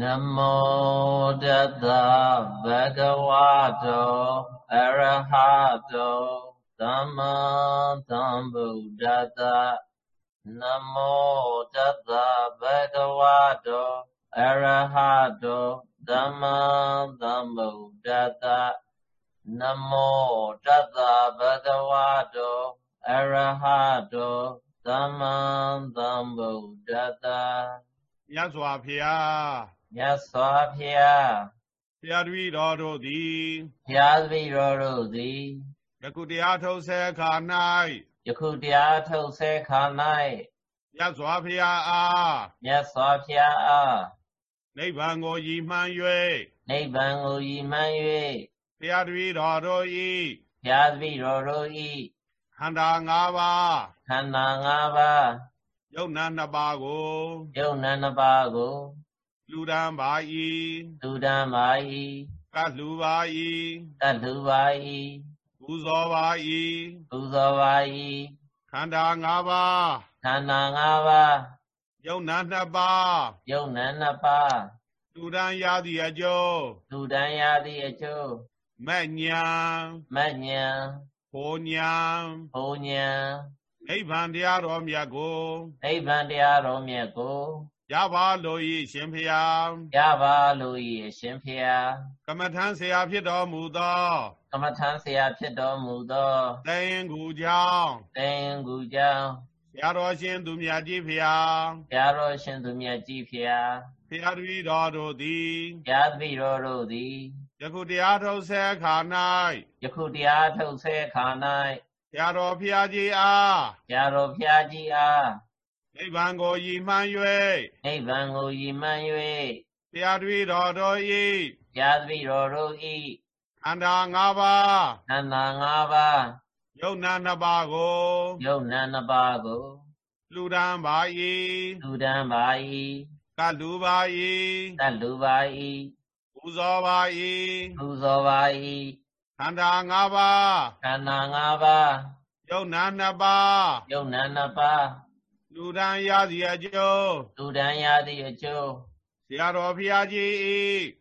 နမောတတဗဂဝတောအရဟတောသမ္မာသမ္ဗုဒ္ဓတ္တနမောတတဗဂဝတောအရဟတောသမ္မာသမ္ဗုဒ္ဓတ္တနမောတတဗဂဝတောအရဟတောသမ္မာသမ္ဗုဒ္ဓတ္တမြတ်စွာဘုရား မြတ်စွာဘုရားဘုရားတပည့်တော်တို့သည်ဘုရားတပည့်တော်တို့သည်ယခုတရားထုတ်ဆဲခါ၌ယခုတရားထုတ်ဆဲခါ၌မြတ်စွာဘုရားအားမြတ်စွာဘုရားအားနိဗ္ဗာန်ကိုရည်မှန်း၍နိဗ္ဗာန်ကိုရည်မှန်း၍ဘုရားတပည့်တော်တို့၏ဘုရားတပည့်တော်တို့၏ခန္ဓာ၅ပါးခန္ဓာ၅ပါးယုံနာနှစ်ပါးကိုယုံနာနှစ်ပါးကို လူဒံပါ၏လူဒံပါ၏ကလှူပါ၏ကလှူပါ၏ပူဇော်ပါ၏ပူဇော်ပါ၏ခန္ဓာ၅ပါးခန္ဓာ၅ပါးယုံနာနှစ်ပါးယုံနာနှစ်ပါးလူဒံရသည့်အကျိုးလူဒံရသည့်အကျိုးမဉ္ဇဏ်မဉ္ဇဏ်ဘုံဉဏ်ဘုံဉဏ်နိဗ္ဗာန်တရားတော်မြတ်ကိုနိဗ္ဗာန်တရားတော်မြတ်ကို ရပါလို့ဤရှင်ဖျားရပါလို့ဤရှင်ဖျားကမ္မထံဆရာဖြစ်တော်မူသောကမ္မထံဆရာဖြစ်တော်မူသောတရင်ကူကြောင့်တရင်ကူကြောင့်ဘုရားတော်ရှင်သူမြတ်ကြီးဖျားဘုရားတော်ရှင်သူမြတ်ကြီးဖျားဘုရားတပည့်တော်တို့သည်ဘုရားတပည့်တော်တို့သည်ယခုတရားထုတ်ဆဲခါ၌ယခုတရားထုတ်ဆဲခါ၌ဘုရားတော်ဖျားကြီးအားဘုရားတော်ဖျားကြီးအား နိဗ္ဗာန်ကိုရည်မှန်း၍နိဗ္ဗာန်ကိုရည်မှန်း၍တရားတပည့်တော်တို့၏တရားတပည့်တော်တို့၏ခန္ဓာ၅ပါးခန္ဓာ၅ပါးယုံနာနှစ်ပါးကိုယုံနာနှစ်ပါးကိုလူဒံပါ၏လူဒံပါ၏ကလူပါ၏ကလူပါ၏ပူဇော်ပါ၏ပူဇော်ပါ၏ခန္ဓာ၅ပါးခန္ဓာ၅ပါးယုံနာနှစ်ပါးယုံနာနှစ်ပါး လူဒံရသည်အကျိုးလူဒံရသည်အကျိုးဆရာတော်ဖျားကြီး၏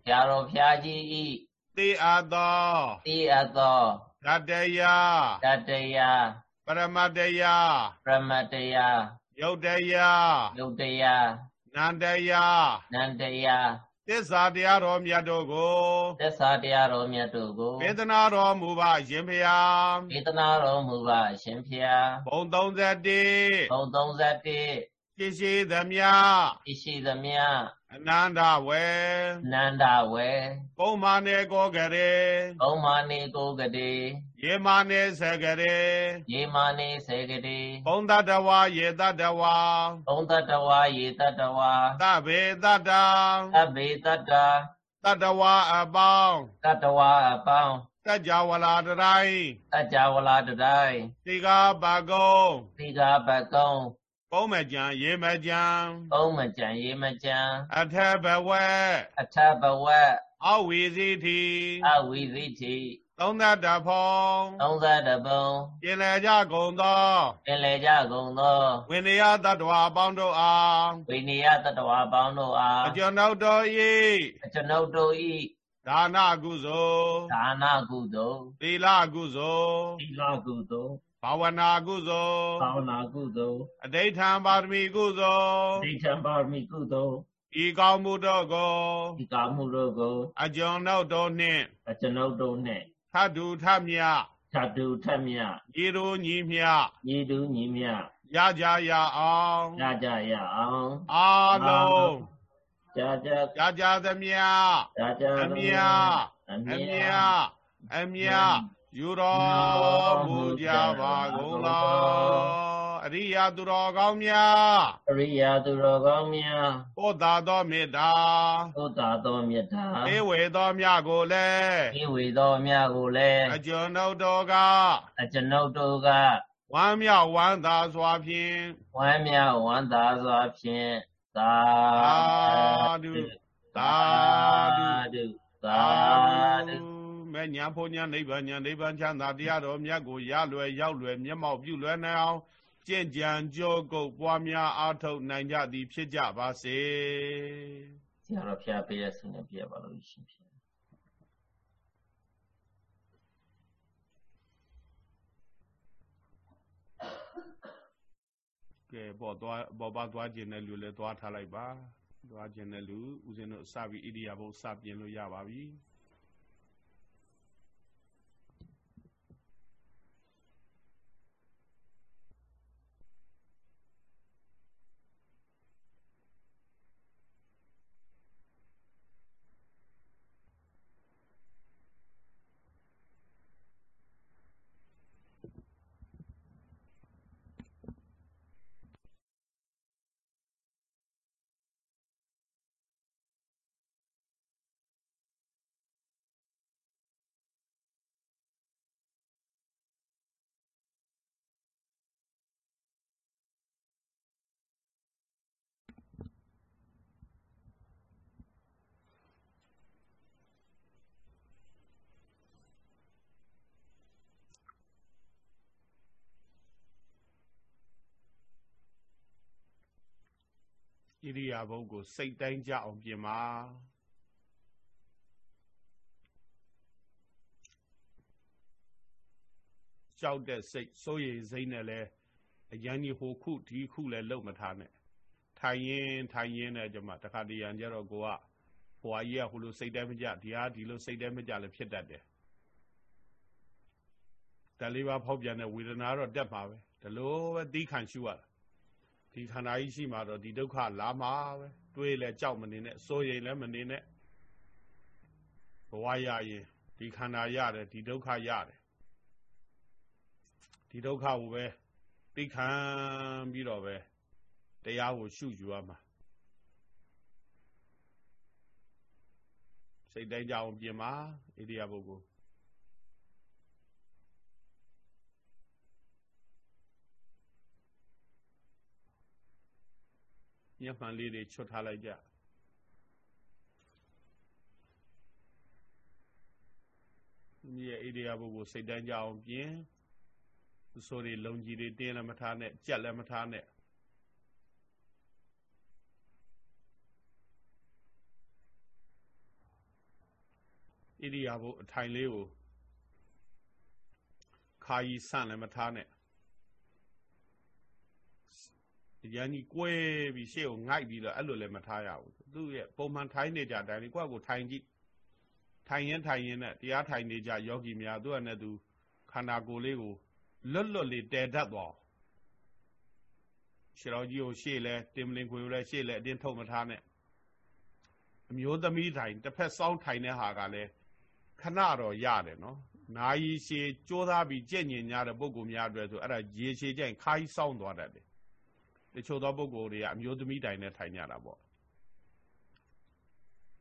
ဆရာတော်ဖျားကြီး၏သိအပ်သောသိအပ်သောတတယတတယပရမတယပရမတယယုတ်တယယုတ်တယနန္တယနန္တယ သစ္စာတရားတော်မြတ်တို့ကိုသစ္စာတရားတော်မြတ်တို့ကိုဝေဒနာတော်မူပါရှင်ဖျားဝေဒနာတော်မူပါရှင်ဖျားဘုံ31ဘုံ31ရှိရှိသမျှရှိရှိသမျှ အနန္တဝေအနန္တဝေကုံမာနေကိုကရေကုံမာနေကိုကရေယေမာနေဆကရေယေမာနေဆကရေဘုံတတဝါယေတတဝါဘုံတတဝါယေတတဝါသဗ္ဗေတတသဗ္ဗေတတတတဝါအပေါင်းတတဝါအပေါင်းတကြဝလာတတိုင်းတကြဝလာတတိုင်းသီကာဘကုံသီကာဘကုံ ပုံမကြံရေမကြံပုံမကြံရေမကြံအထဘဝအထဘဝအဝီစီတိအဝီစီတိသုံးသတဖုံသုံးသတဖုံပြင်လေကြကုန်သောပြင်လေကြကုန်သောဝိနည်းတတ္တဝါပေါင်းတို့အားဝိနည်းတတ္တဝါပေါင်းတို့အားအကျွန်ုပ်တို့၏အကျွန်ုပ်တို့၏ဒါနကုသိုလ်ဒါနကုသိုလ်သီလကုသိုလ်သီလကုသိုလ် ဘာဝနာကုသိုလ်ဘာဝနာကုသိုလ်အဋိဌံပါရမီကုသိုလ်အဋိဌံပါရမီကုသိုလ်ဤကောင်းမှုတို့ကိုဤကောင်းမှုတို့ကိုအကျွန်ုပ်တို့နှင့်အကျွန်ုပ်တို့နှင့်ထတုထမြထတုထမြညီတို့ညီမြညီတို့ညီမြရကြရအောင်ရကြရအောင်အာလုံးကြာကြာကြာကြာသမျှကြာကြာသမျှအမြအမြ ယူတော်မူကြပါကုန်လောအရိယာသူတော်ကောင်းများအရိယာသူတော်ကောင်းများဘုဒ္ဓသောမေတ္တာဘုဒ္ဓသောမေတ္တာဧဝေသောမြတ်ကိုလည်းဧဝေသောမြတ်ကိုလည်းအကျွန်ုပ်တို့ကအကျွန်ုပ်တို့ကဝမ်းမြောက်ဝမ်းသာစွာဖြင့်ဝမ်းမြောက်ဝမ်းသာစွာဖြင့်သာဓုသာဓုသာဓု မဲ့ညာဖို့ညာနိဗ္ဗာန်ညာနိဗ္ဗာန်ချမ်းသာတရားတော်မြတ်ကိုရလွယ်ရောက်လွယ်မျက်မှောက်ပြုလွယ်နိုင်အောင်ကြင်ကြံကြောကုတ်ပွားများအားထုတ်နိုင်ကြသည်ဖြစ်ကြပါစေရာတော်ဖျားပေးတဲ့ဆုနဲ့ပြရပါလို့ရှင်ဖြစ်ကဲပေါ်သွားပေါ်ပါသွားခြင်းတဲ့လူလည်းသွားထားလိုက်ပါသွားခြင်းတဲ့လူဦးဇင်းတို့စပြီးဣရိယာပုစပြင်လို့ရပါပြီ ရိယာပုကို စိတ်တိုင်းကြအောင်ပြင်ပါကြောက်တဲ့စိတ်စိုးရိမ်စိတ်နဲ့လဲအရန်ကြီးဟိုခုဒီခုလဲလုံမထားနဲ့ထိုင်ရင်ထိုင်ရင်နဲ့ကြမှာတခါတရံကြတော့ကိုကဟိုအကြီးကဟိုလိုစိတ်တိုင်းမကြဒီဟာဒီလိုစိတ်တိုင်းမကြလည်းဖြစ်တတ်တယ်တလေးပါဖောက်ပြန်တဲ့ဝေဒနာတော့တက်ပါပဲဒီလိုပဲသီးခံရှုရတာ ဒီခန္ဓာကြီးရှိမှတော့ဒီဒုက္ခလာမှာပဲတွေးလဲကြောက်မနေနဲ့စိုးရိမ်လည်းမနေနဲ့ဘဝရရင်ဒီခန္ဓာရတယ်ဒီဒုက္ခရတယ်ဒီဒုက္ခကိုပဲသိခံပြီးတော့ပဲတရားကိုရှုယူရမှာစိတ်တိုင်းကြအောင်ပြင်ပါဣရိယာပုဂ္ဂိုလ် မျက်မှန်လေးတွေချွတ်ထားလိုက်ကြဒီရဲ့ဣရိယာပုကိုစိတ်တိုင်းကြအောင်ပြင်ဆိုတွေလုံကြီးတွေတင်းလည်းမထားနဲ့ကြက်လည်းမထားနဲ့ဣရိယာပုအထိုင်လေးကိုခါကြီးဆန့်လည်းမထားနဲ့ ရန်ကြီးကွဲပြီးရှေ့ကိုငိုက်ပြီးတော့အဲ့လိုလည်းမထားရဘူးသူ့ရဲ့ပုံမှန်ထိုင်းနေကြတိုင်းကိုယ့်ကိုထိုင်ကြည့်ထိုင်ရင်ထိုင်ရင်နဲ့တရားထိုင်နေကြယောဂီများသူကနဲ့သူခန္ဓာကိုယ်လေးကိုလွတ်လွတ်လေးတည်တတ်သွားရှေတော်ကြီးကိုရှေ့လဲတင်မလင်ခွေကိုလဲရှေ့လဲအတင်းထုတ်မထားနဲ့အမျိုးသမီးထိုင်တစ်ဖက်စောင်းထိုင်တဲ့ဟာကလည်းခဏတော့ရတယ်နော်နာယီရှည်ကြိုးစားပြီးကြက်ညင်ညာတဲ့ပုံကူများအတွက်ဆိုအဲ့ဒါရေရှည်ကျရင်ခါးကြီးစောင်းသွားတတ်တယ် တချို့သောပုဂ္ဂိုလ်တွေကအမျိုးသမီးတိုင်နဲ့ထိုင်ကြတာပေါ့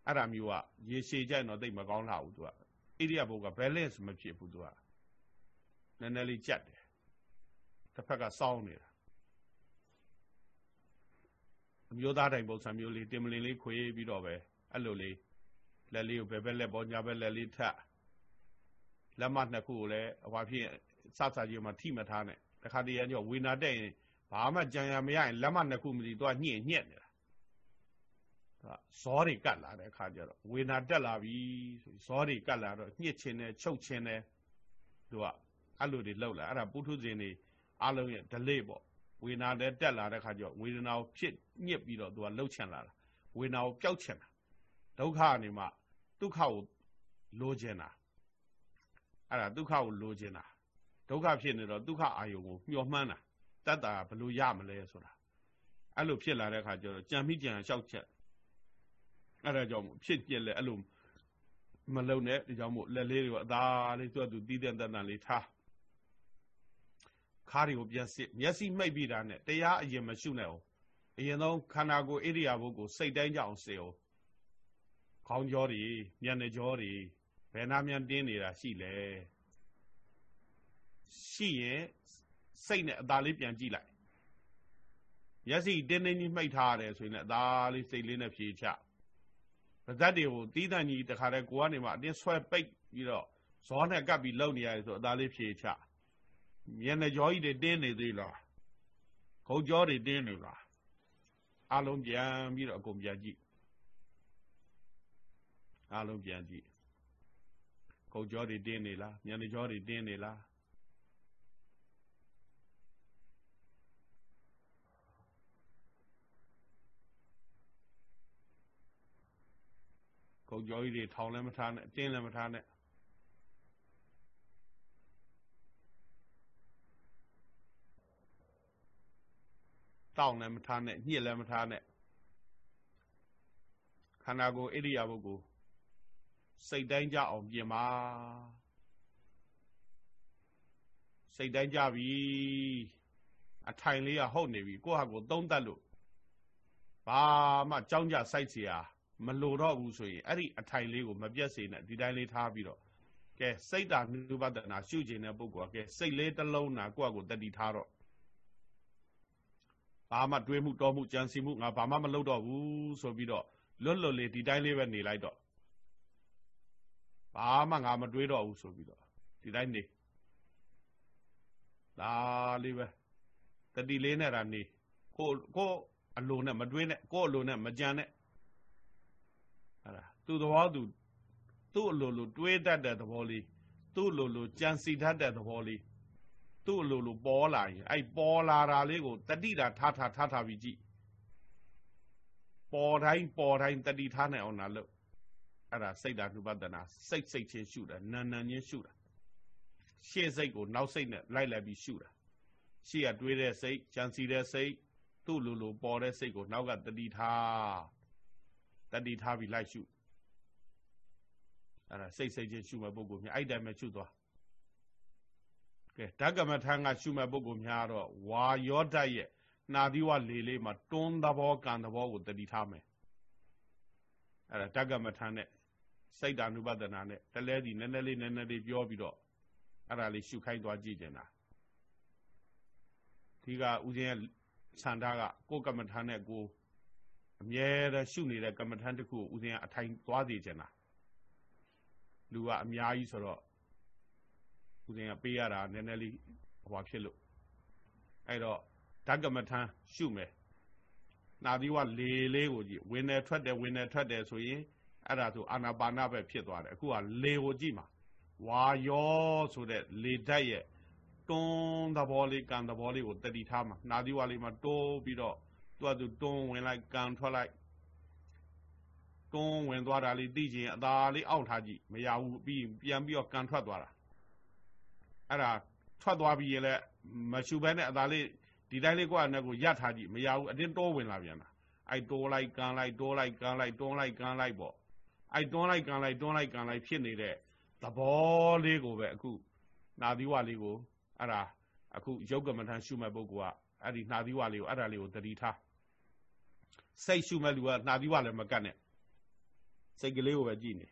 အဲ့ဒါမျိုးကရေရှည်ကြိုက်တော့သိမကောင်းလာဘူးသူကဣရိယာပုဂ္ဂိုလ် balance မဖြစ်ဘူးသူကနည်းနည်းလေးကြက်တယ်တစ်ဖက်ကစောင်းနေတာအမျိုးသားတိုင်ပုံစံမျိုးလေးတင်မလင်လေးခွေပြီးတော့ပဲအဲ့လိုလေးလက်လေးကိုဘယ်ဘက်လက်ပေါ်ညာဘက်လက်လေးထပ်လက်မနှစ်ခုကိုလည်းဟိုဖြစ်စစကြီးမှထိမထားနဲ့တခါတည်းရောဝေနာတဲ့ရင် ဘာမှကြံရမရရင်လက်မနှစ်ခုမသိတော့ညှင့်ညက်နေတာဒါဇောတွေကတ်လာတဲ့အခါကျတော့ဝေနာတက်လာပြီဆိုဇောတွေကတ်လာတော့ညှစ်ချင်းတယ်ချုပ်ချင်းတယ်သူကအဲ့လိုတွေလောက်လာအဲ့ဒါပုထုဇဉ်တွေအလုံးရဲ့ delay ပေါ့ဝေနာလည်းတက်လာတဲ့ခါကျတော့ဝေဒနာကိုဖြစ်ညစ်ပြီးတော့သူကလှုပ်ချင်လာတာဝေဒနာကိုပျောက်ချင်တာဒုက္ခကနေမှဒုက္ခကိုလိုချင်တာအဲ့ဒါဒုက္ခကိုလိုချင်တာဒုက္ခဖြစ်နေတော့ဒုက္ခအာယုံကိုမျှော်မှန်းတာ တတ်တာဘလို့ရမလဲဆိုတာအဲ့လိုဖြစ်လာတဲ့အခါကျတော့ကြံမိကြံလျှောက်ချက်အဲ့ဒါကြောင့်ဖြစ်ပြက်လဲအဲ့လိုမလုံနဲ့ဒီကြောင့်မို့လက်လေးတွေကိုအသာလေးသူ့အတူတီးတဲ့တန်တန်လေးထားခါးတွေကိုပြန်စစ်မျက်စိမှိတ်ပြီးတာနဲ့တရားအရင်မရှုနဲ့အောင်အရင်ဆုံးခန္ဓာကိုယ်ဣရိယာပုကိုစိတ်တိုင်းကြအောင်စေအောင်ခေါင်းကြောတွေမျက်နှာကြောတွေဘယ်နာမြန်တင်းနေတာရှိလဲရှိရင် စိတ်နဲ့အသာလေးပြန်ကြည့်လိုက်မျက်စိတင်းတင်းကြီးမှိတ်ထားရတယ်ဆိုရင်လည်းအသာလေးစိတ်လေးနဲ့ဖြေချပါဇက်တွေကိုတီးတန့်ကြီးတခါတည်းကိုကနေမှအတင်းဆွဲပိတ်ပြီးတော့ဇောနဲ့ကပ်ပြီးလုံနေရတယ်ဆိုအသာလေးဖြေချမျက်နှာကြောကြီးတွေတင်းနေသေးလားခုတ်ကြောတွေတင်းနေလားအလုံးပြန်ပြီးတော့အကုန်ပြန်ကြည့်အားလုံးပြန်ကြည့်ကုတ်ကြောတွေတင်းနေလားညနေကြောတွေတင်းနေလား ကုတ်ကြောကြီးတွေထောင်လည်းမထားနဲ့တင်းလည်းမထားနဲ့တောင်းလည်းမထားနဲ့ညှစ်လည်းမထားနဲ့ခန္ဓာကိုယ်ဣရိယာပုဂ္ဂိုလ်စိတ်တိုင်းကြအောင်ပြင်ပါစိတ်တိုင်းကြပြီအထိုင်လေးကဟုတ်နေပြီကိုယ့်ဟာကိုယ်သုံးတတ်လို့ဘာမှကြောင်းကြစိုက်เสีย မလိုတော့ဘူးဆိုရင်အဲ့ဒီအထိုင်လေးကိုမပြတ်စေနဲ့ဒီတိုင်းလေးထားပြီးတော့ကဲစိတ်တာနုပဒနာရှုကျင်တဲ့ပုဂ္ဂိုလ်ကကဲစိတ်လေးတစ်လုံးနာကိုယ့်ဟာကိုယ်တတိထားတော့ဘာမှတွေးမှုတော်မှုကြံစီမှုငါဘာမှမလုပ်တော့ဘူးဆိုပြီးတော့လွတ်လွတ်လေးဒီတိုင်းလေးပဲနေလိုက်တော့ဘာမှငါမတွေးတော့ဘူးဆိုပြီးတော့ဒီတိုင်းနေဒါလေးပဲတတိလေးနဲ့တာနေကိုကိုအလိုနဲ့မတွေးနဲ့ကိုအလိုနဲ့မကြံနဲ့ အဲ့ဒါသူ့သဘောသူသူ့အလိုလိုတွေးတတ်တဲ့သဘောလေးသူ့အလိုလိုကြံစီတတ်တဲ့သဘောလေးသူ့အလိုလိုပေါ်လာရင်အဲ့ပေါ်လာတာလေးကိုတတိတာထားထားထားထားပြီးကြည့်ပေါ်တိုင်းပေါ်တိုင်းတတိထားနိုင်အောင်လာလို့အဲ့ဒါစိတ်ဓာတ်ဥပဒနာစိတ်စိတ်ချင်းရှုတာနာနာချင်းရှုတာရှေ့စိတ်ကိုနောက်စိတ်နဲ့လိုက်လိုက်ပြီးရှုတာရှေ့ကတွေးတဲ့စိတ်ကြံစီတဲ့စိတ်သူ့လိုလိုပေါ်တဲ့စိတ်ကိုနောက်ကတတိထား တတိထားပြီးလိုက်ရှုအဲ့ဒါစိတ်စိတ်ချင်းရှုမဲ့ပုဂ္ဂိုလ်များအဲ့တိုင်းပဲရှုသွားကဲဓကမထံကရှုမဲ့ပုဂ္ဂိုလ်များတော့ဝါယောဓာတ်ရဲ့နာသီဝလေလေးမှာတွန်းသဘောကံသဘောကိုတတိထားမယ်အဲ့ဒါဓကမထံနဲ့စိတ်ဓာနုပဒနာနဲ့တလဲစီနည်းနည်းလေးနည်းနည်းလေးပြောပြီးတော့အဲ့ဒါလေးရှုခိုင်းသွားကြည့်ကြတာဒီကဥစဉ်ရဲ့ခြံသားကကိုယ်ကမ္မထံနဲ့ကို အမြဲတမ်းရှုနေတဲ့ကမ္မထံတစ်ခုကိုဥစဉ်ကအထိုင်သွားစေချင်တာလူကအများကြီးဆိုတော့ဥစဉ်ကပေးရတာနည်းနည်းလေးဟွာဖြစ်လို့အဲ့တော့ဓကမ္မထံရှုမယ်နာသီဝလေလေးကိုကြည့်ဝင်တယ်ထွက်တယ်ဝင်တယ်ထွက်တယ်ဆိုရင်အဲ့ဒါဆိုအာနာပါနပဲဖြစ်သွားတယ်အခုကလေကိုကြည့်မှာဝါယောဆိုတဲ့လေဓာတ်ရဲ့တွန်းသဘောလေးကံသဘောလေးကိုတတိထားမှာနာသီဝလေးမှာတိုးပြီးတော့ သူကသူတွန်းဝင်လိုက်ကံထွက်လိုက်တွန်းဝင်သွားတာလေးသိချင်အသာလေးအောက်ထားကြည့်မရဘူးပြီးပြန်ပြီးတော့ကံထွက်သွားတာအဲ့ဒါထွက်သွားပြီးရင်လည်းမရှူဘဲနဲ့အသာလေးဒီတိုင်းလေးကိုယ့်အနေကိုရထားကြည့်မရဘူးအတင်းတိုးဝင်လာပြန်တာအဲ့တိုးလိုက်ကန်းလိုက်တိုးလိုက်ကန်းလိုက်တွန်းလိုက်ကန်းလိုက်ပေါ့အဲ့တွန်းလိုက်ကန်းလိုက်တွန်းလိုက်ကန်းလိုက်ဖြစ်နေတဲ့သဘောလေးကိုပဲအခုနာသီဝလေးကိုအဲ့ဒါအခုယုတ်ကမထန်ရှုမဲ့ပုဂ္ဂိုလ်ကအဲ့ဒီနာသီဝလေးကိုအဲ့ဒါလေးကိုတတိထား စိတ်ရှုမဲ့လူကနာသီဝလည်းမကတ်နဲ့စိတ်ကလေးကိုပဲကြည့်နေ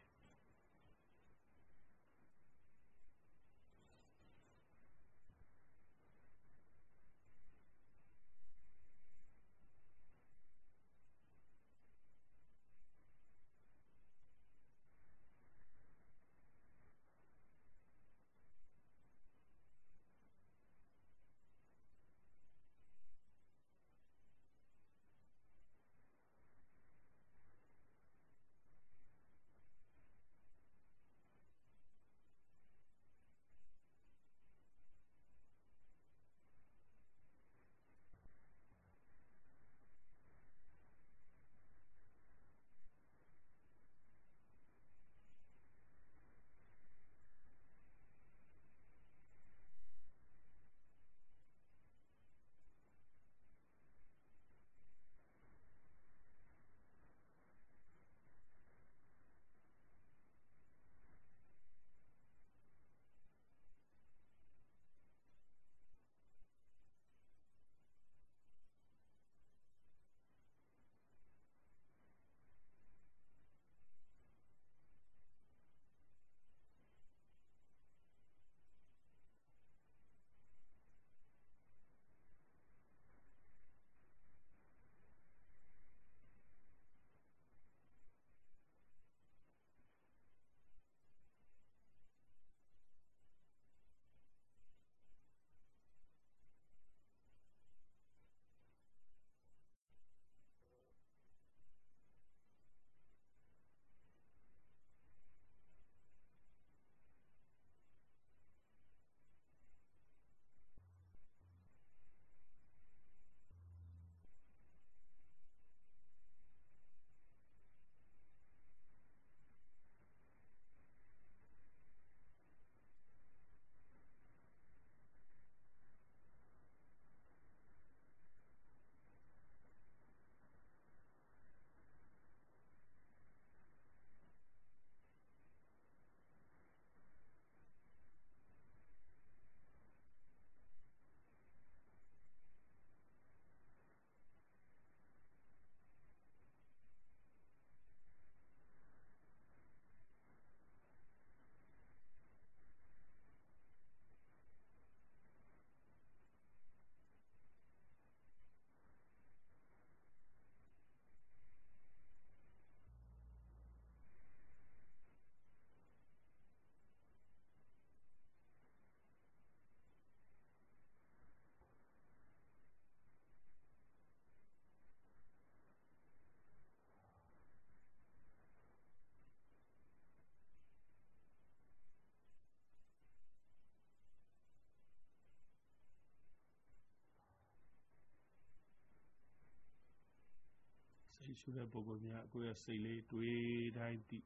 ရှုတဲ့ပုဂ္ဂိုလ်များကိုယ့်ရဲ့စိတ်လေးတွေးတိုင်းသိ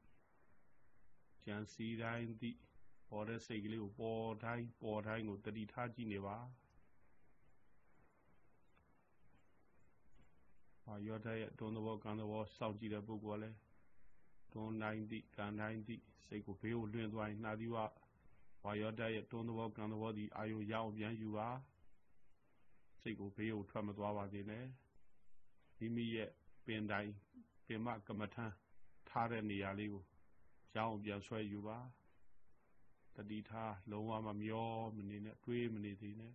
ကြံစည်တိုင်းသိပေါ်တဲ့စိတ်ကလေးကိုပေါ်တိုင်းပေါ်တိုင်းကိုတတိထားကြည့်နေပါဟာရောတဲ့တွန်းသဘောကံသဘောစောင့်ကြည့်တဲ့ပုဂ္ဂိုလ်ကလည်းတွန်းတိုင်းသိကံတိုင်းသိစိတ်ကိုဘေးကိုလွှင့်သွားရင်နှာသီးဝဝါရောတဲ့တွန်းသဘောကံသဘောဒီအာယုရအောင်ပြန်ယူပါစိတ်ကိုဘေးကိုထွက်မသွားပါသေးနဲ့မိမိရဲ့ ပင်တိုင်းပင်မကမ္မထံထားတဲ့နေရာလေးကိုရအောင်ပြန်ဆွဲယူပါတတိထားလုံးဝမမျောမနေနဲ့တွေးမနေသေးနဲ့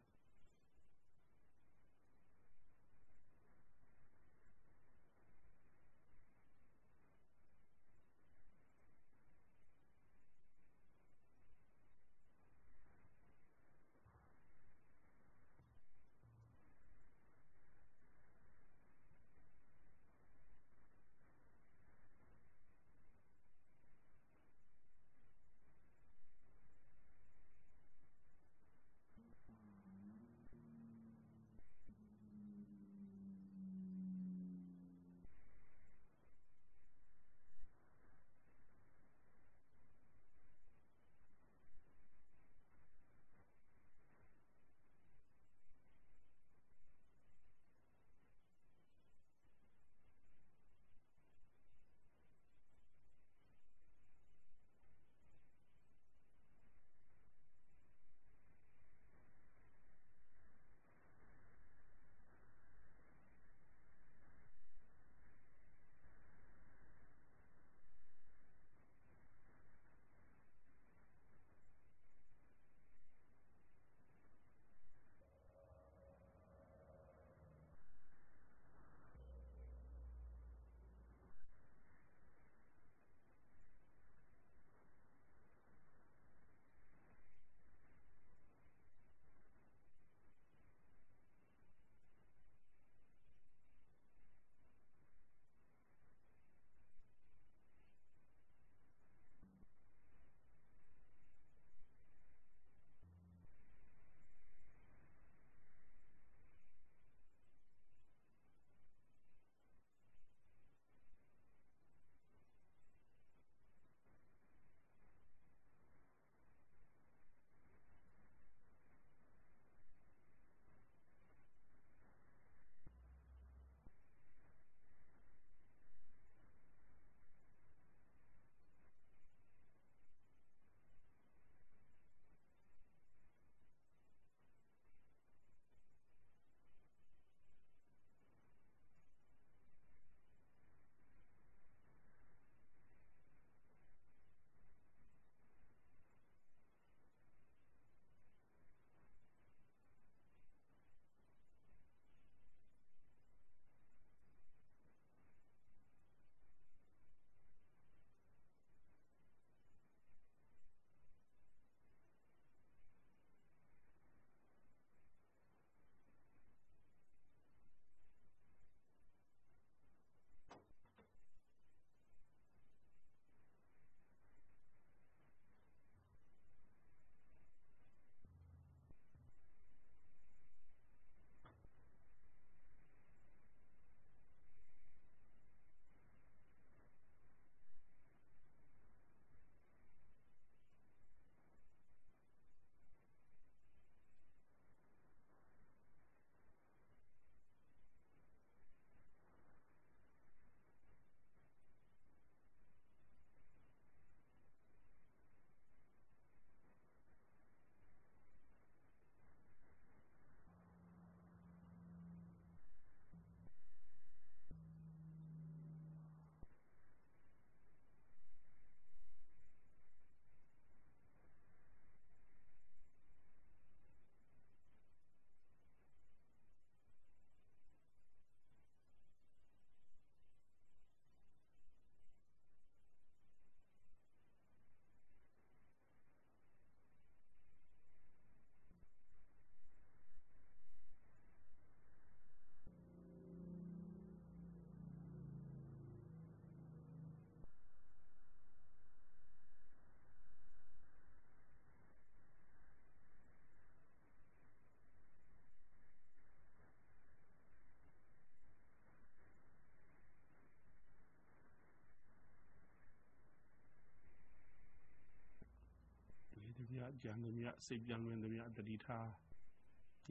ကြံသမျှစိတ်ပြန်လွင်သမျှတတိထား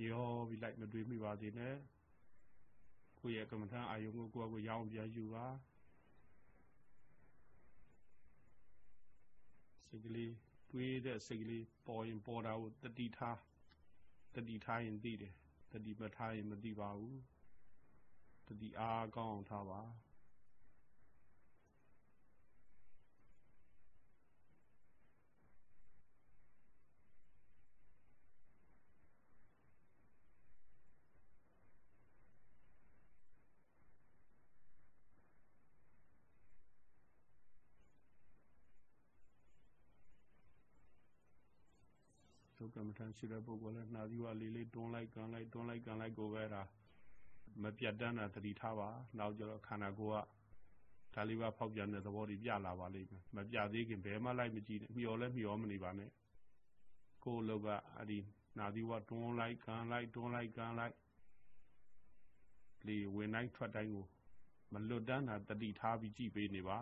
ရောပြီးလိုက်မတွေးမိပါသေးနဲ့ကိုယ့်ရဲ့ကမ္မထအာယုံကိုကိုယ့်ကိုရောင်းပြန်ယူပါစိတ်ကလေးတွေးတဲ့စိတ်ကလေးပေါ်ရင်ပေါ်တာကိုတတိထားတတိထားရင်သိတယ်တတိမထားရင်မသိပါဘူးတတိအားကောင်းအောင်ထားပါက မ္မထန်ရှိတဲ့ပုဂ္ဂိုလ်လည်းနှာသီးဝလေးလေးတွန်းလိုက်ကန်လိုက်တွန်းလိုက်ကန်လိုက်ကိုပဲဒါမပြတ်တမ်းတာသတိထားပါနောက်ကျတော့ခန္ဓာကိုယ်ကဒါလေးပါဖောက်ပြန်တဲ့သဘောတွေပြလာပါလိမ့်မယ်မပြသေးခင်ဘယ်မှလိုက်မကြည့်နဲ့မျောလဲမျောမနေပါနဲ့ကိုယ်လောကအဲ့ဒီနာသီဝတွန်းလိုက်ကန်လိုက်တွန်းလိုက်ကန်လိုက်လေဝင်တိုင်းထွက်တိုင်းကိုမလွတ်တမ်းတာတတိထားပြီးကြည့်ပေးနေပါ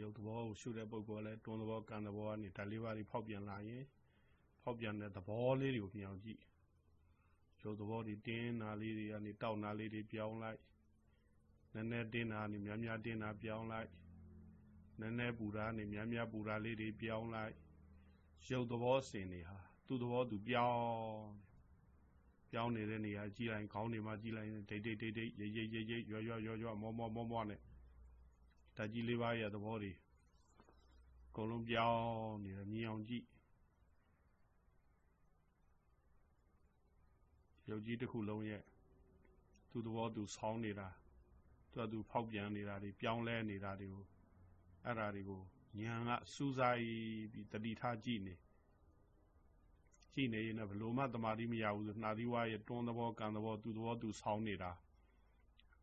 ရုပ်သဘောကိုရှုတဲ့ပုဂ္ဂိုလ်လည်းတွန်းသဘောကံသဘောကနေဓာတ်လေးပါးတွေဖောက်ပြန်လာရင်ဖောက်ပြန်တဲ့သဘောလေးတွေကိုပြောင်းကြည့်ရုပ်သဘောတွေတင်းနာလေးတွေကနေတောက်နာလေးတွေပြောင်းလိုက်နည်းနည်းတင်းနာနေများများတင်းနာပြောင်းလိုက်နည်းနည်းပူတာနေများများပူတာလေးတွေပြောင်းလိုက်ရုပ်သဘောစင်တွေဟာသူ့သဘောသူပြောင်းပြောင်းနေတဲ့နေရာကြည့်လိုက်ခေါင်းတွေမှာကြည့်လိုက်ဒိတ်ဒိတ်ဒိတ်ဒိတ်ရိပ်ရိပ်ရိပ်ရိပ်ရွရွရွရွမောမောမောမောနဲ့ ဓာတ်ကြီးလေးပါးရဲ့သဘောတွေအကုန်လုံးပြောင်းနေတယ်မြင်အောင်ကြည့်ရုပ်ကြီးတစ်ခုလုံးရဲ့သူ့သဘောသူဆောင်းနေတာသူ့သူဖောက်ပြန်နေတာတွေပြောင်းလဲနေတာတွေကိုအဲ့ဓာတွေကိုဉာဏ်ကစူးစိုက်ပြီးတတိထားကြည့်နေကြည့်နေရင်လည်းဘလို့မှတမာတိမရဘူးဆိုနှာသီးဝါရဲ့တွန်းသဘောကံသဘောသူ့သဘောသူဆောင်းနေတာ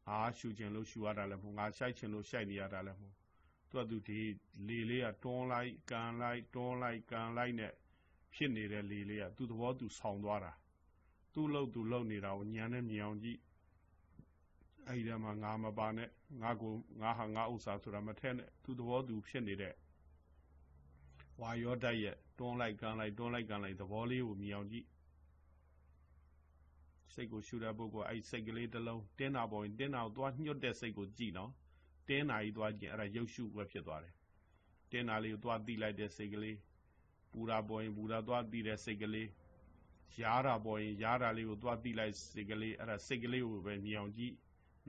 အားရှူခြင်းလို့ရှူရတာလည်းမဟုတ်ငါရှိုက်ခြင်းလို့ရှိုက်နေရတာလည်းမဟုတ်သူကသူဒီလေလေးကတွန်းလိုက်ကန်လိုက်တွန်းလိုက်ကန်လိုက်နဲ့ဖြစ်နေတဲ့လေလေးကသူ့သဘောသူဆောင်းသွားတာသူ့လို့သူလုံနေတာကိုညံနဲ့မြင်အောင်ကြည့်အဲ့ဒီမှာငါမပါနဲ့ငါကိုငါဟာငါဥစ္စာဆိုတာမထက်နဲ့သူ့သဘောသူဖြစ်နေတဲ့ဝါရောတတ်ရဲ့တွန်းလိုက်ကန်လိုက်တွန်းလိုက်ကန်လိုက်သဘောလေးကိုမြင်အောင်ကြည့် စိတ်ကိုရှုတဲ့ပုဂ္ဂိုလ်အဲ့စိတ်ကလေးတစ်လုံးတင်းတာပေါ်ရင်တင်းတာကိုသွားညှွတ်တဲ့စိတ်ကိုကြည့်နော်တင်းတာကြီးသွားကြည့်အဲ့ဒါရုပ်ရှုပဲဖြစ်သွားတယ်တင်းတာလေးကိုသွားတိလိုက်တဲ့စိတ်ကလေးပူတာပေါ်ရင်ပူတာသွားတိတဲ့စိတ်ကလေးရားတာပေါ်ရင်ရားတာလေးကိုသွားတိလိုက်စိတ်ကလေးအဲ့ဒါစိတ်ကလေးကိုပဲမြင်အောင်ကြည့်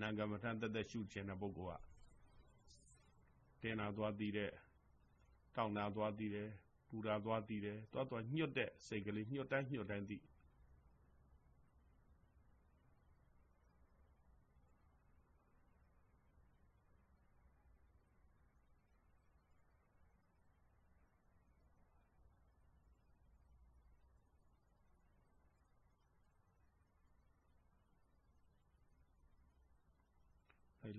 နာဂမထန်တက်တက်ရှုခြင်းတဲ့ပုဂ္ဂိုလ်ကတင်းတာသွားတိတဲ့တောင်းတာသွားတိတယ်ပူတာသွားတိတယ်သွားသွားညှွတ်တဲ့စိတ်ကလေးညှွတ်တိုင်းညှွတ်တိုင်းတိအဲ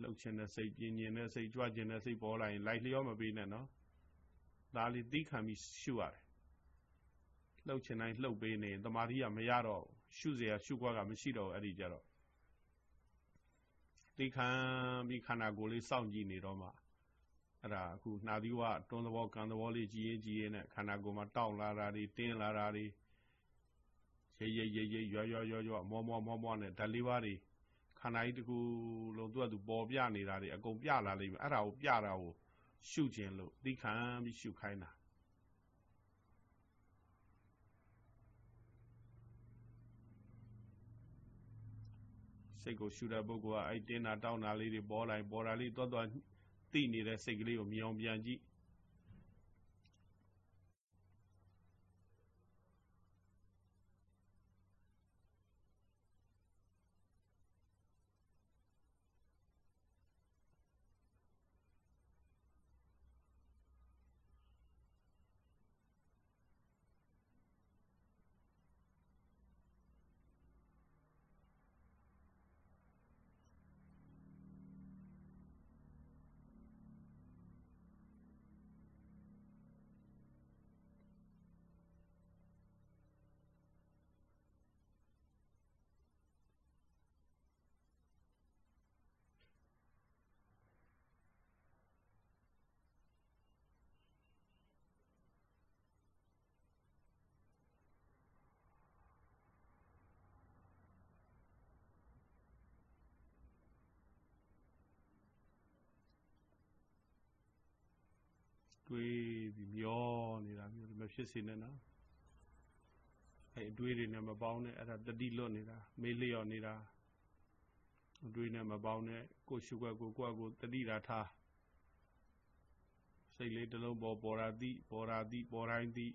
လှုပ်ခြင်းတဲ့စိတ်ပြင်းကျင်တဲ့စိတ်ကြွကျင်တဲ့စိတ်ပေါ်လာရင်လိုက်လျောမပေးနဲ့နော်ဒါလေးသိခံပြီးရှုရတယ်လှုပ်ခြင်းတိုင်းလှုပ်ပေးနေရင်တမာတိကမရတော့ရှုเสียရှုခွက်ကမရှိတော့အဲ့ဒီကြတော့သိခံပြီးခန္ဓာကိုယ်လေးစောင့်ကြည့်နေတော့မှအဲ့ဒါအခုနှာသီးဝတွန်းသဘောကံသဘောလေးကြည်ရင်ကြည်ရင်နဲ့ခန္ဓာကိုယ်မှာတောင့်လာတာတွေတင်းလာတာတွေရိပ်ရိပ်ရိပ်ရိပ်ရွရွရွရွမောမောမောမောနဲ့ဓာတ်လေးပါးတွေ ခန္ဓာကြီးတစ်ခုလုံးသူကသူပေါ်ပြနေတာတွေအကုန်ပြလာလိမ့်မယ်အဲ့ဒါကိုပြတာကိုရှုခြင်းလို့သိခံပြီးရှုခိုင်းတာစိတ်ကိုရှုတဲ့ပုဂ္ဂိုလ်ကအဲ့တင်းတာတောင်းတာလေးတွေပေါ်လာပေါ်လာလေးတွတ်တွတ်သိနေတဲ့စိတ်ကလေးကိုမြင်အောင်ပြန်ကြည့် တွေးပြီးမျောနေတာမျိုးမဖြစ်စေနဲ့နော်အဲအတွေးတွေနဲ့မပေါင်းနဲ့အဲ့ဒါတတိလွတ်နေတာမေးလျော့နေတာအတွေးနဲ့မပေါင်းနဲ့ကိုရှုွက်ကိုကိုယ့်ကိုတတိတာထားစိတ်လေးတစ်လုံးပေါ်ပေါ်ရာတိပေါ်ရာတိပေါ်တိုင်းတိ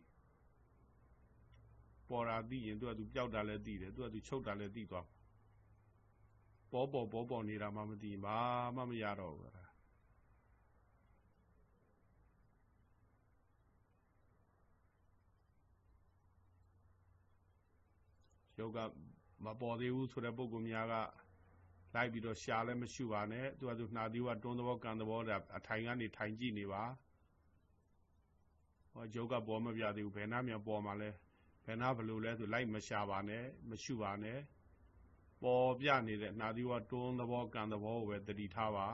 ပေါ်ရာတိရင်သူကသူပျောက်တာလည်းသိတယ်သူကသူချုပ်တာလည်းသိသွားပေါ်ပေါ်ပေါ်ပေါ်နေတာမှမသိဘာမှမရတော့ဘူး ယောဂမပေါ်သေးဘူးဆိုတဲ့ပုံကများကလိုက်ပြီးတော့ရှာလည်းမရှုပါနဲ့သူကသူနှာသီးဝတွန်းသဘောကံသဘောဒါအထိုင်ကနေထိုင်ကြည့်နေပါဟောယောဂပေါ်မပြသေးဘူးဘယ်နှမြန်ပေါ်မှာလဲဘယ်နှဘလို့လဲဆိုလိုက်မရှာပါနဲ့မရှုပါနဲ့ပေါ်ပြနေတဲ့နှာသီးဝတွန်းသဘောကံသဘောကိုပဲတတိထားပါ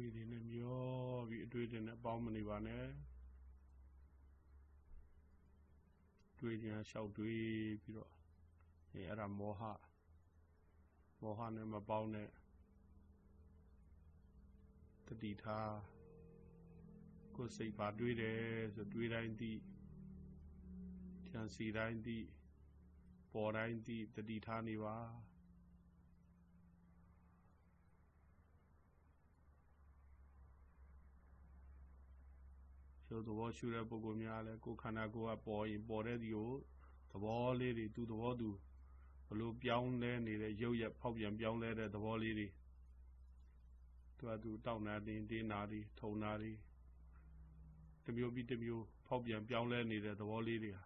တွေးတွေနဲ့မျောပြီးအတွေးတွေနဲ့ပေါင်းမနေပါနဲ့တွေးကြလျှောက်တွေးပြီးတော့အဲအဲ့ဒါမောဟမောဟနဲ့မပေါင်းနဲ့တတိထားကိုယ်စိတ်ပါတွေးတယ်ဆိုတွေးတိုင်းသိကြံစီတိုင်းသိပေါ်တိုင်းသိတတိထားနေပါ ရုပ်သဘောရှုတဲ့ပုဂ္ဂိုလ်များလည်းကိုယ်ခန္ဓာကိုယ်ကပေါ်ရင်ပေါ်တဲ့ဒီကိုသဘောလေးတွေသူသဘောသူဘလို့ပြောင်းလဲနေတဲ့ရုပ်ရက်ဖောက်ပြန်ပြောင်းလဲတဲ့သဘောလေးတွေသူကသူတောက်နာတင်တင်းနာတွေထုံနာတွေတမျိုးပြီးတမျိုးဖောက်ပြန်ပြောင်းလဲနေတဲ့သဘောလေးတွေဟာ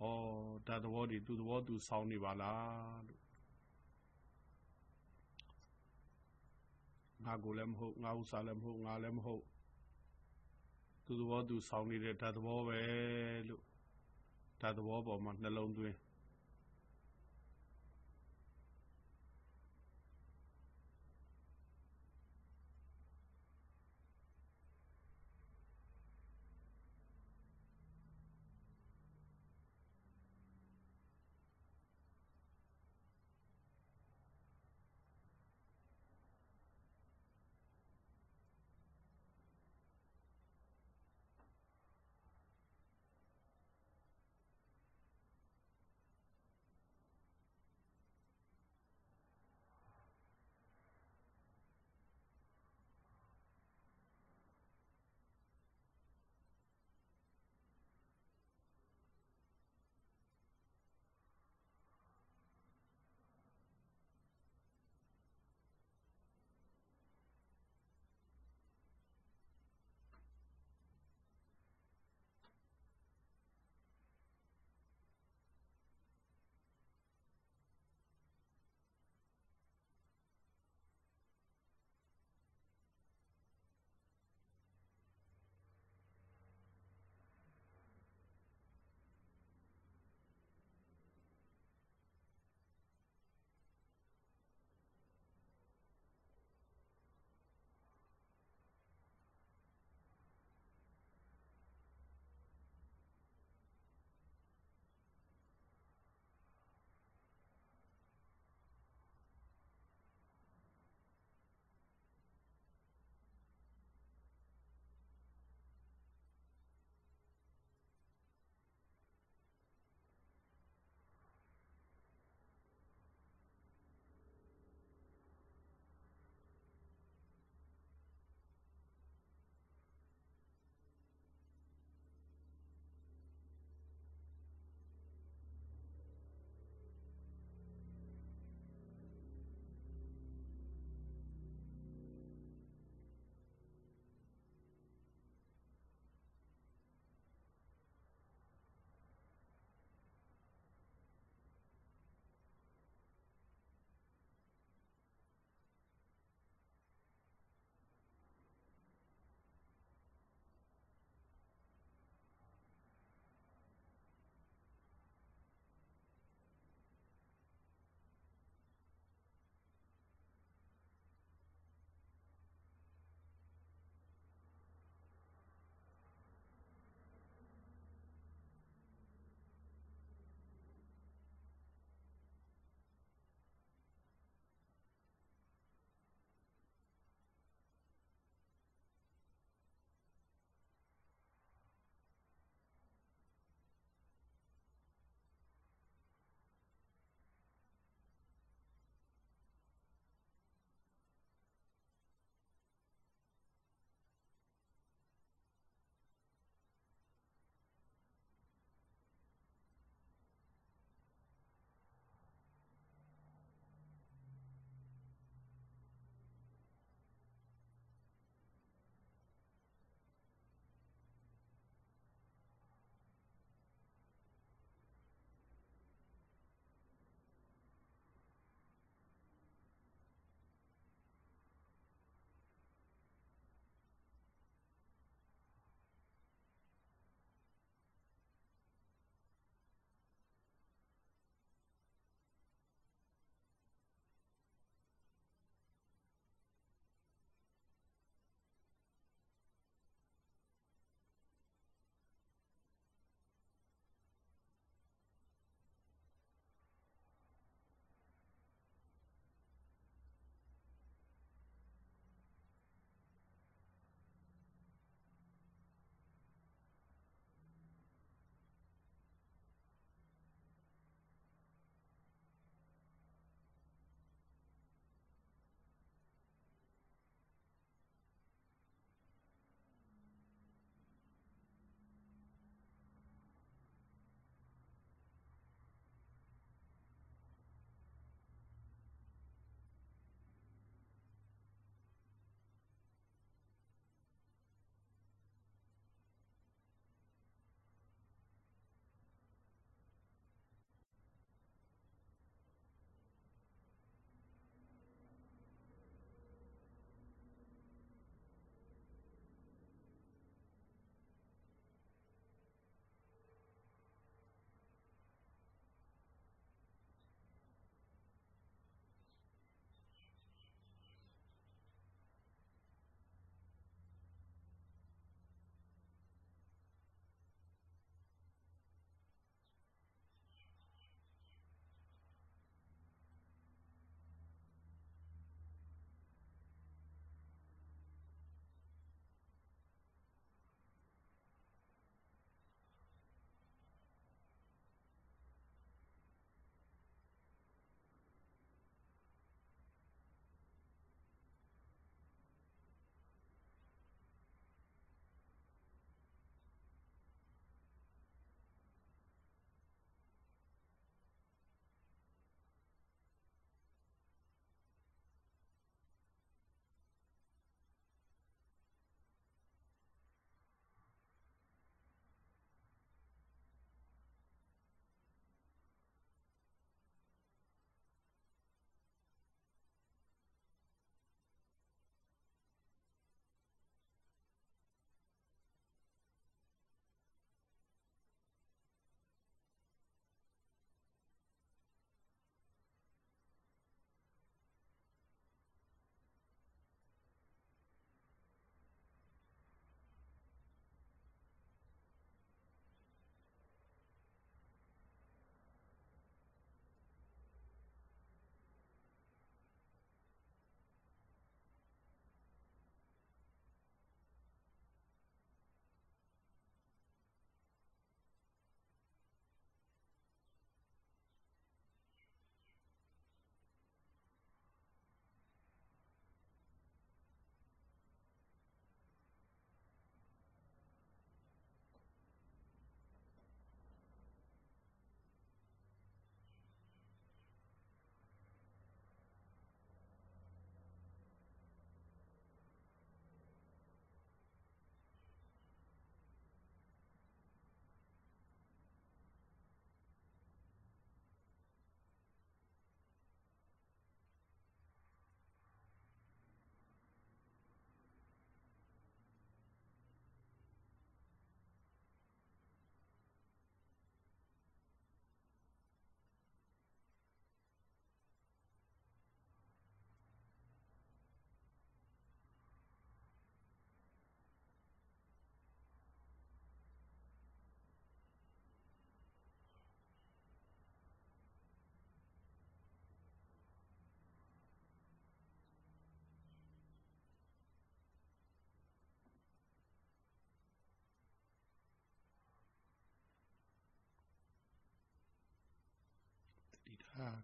ဩဒါသဘောတွေသူသဘောသူဆောင်းနေပါလားလို့ငါကိုလည်းမဟုတ်ငါဥစ္စာလည်းမဟုတ်ငါလည်းမဟုတ် သူသဘောသူဆောင်းနေတဲ့ဓာတ်သဘောပဲလို့ဓာတ်သဘောပေါ်မှာနှလုံးသွင်း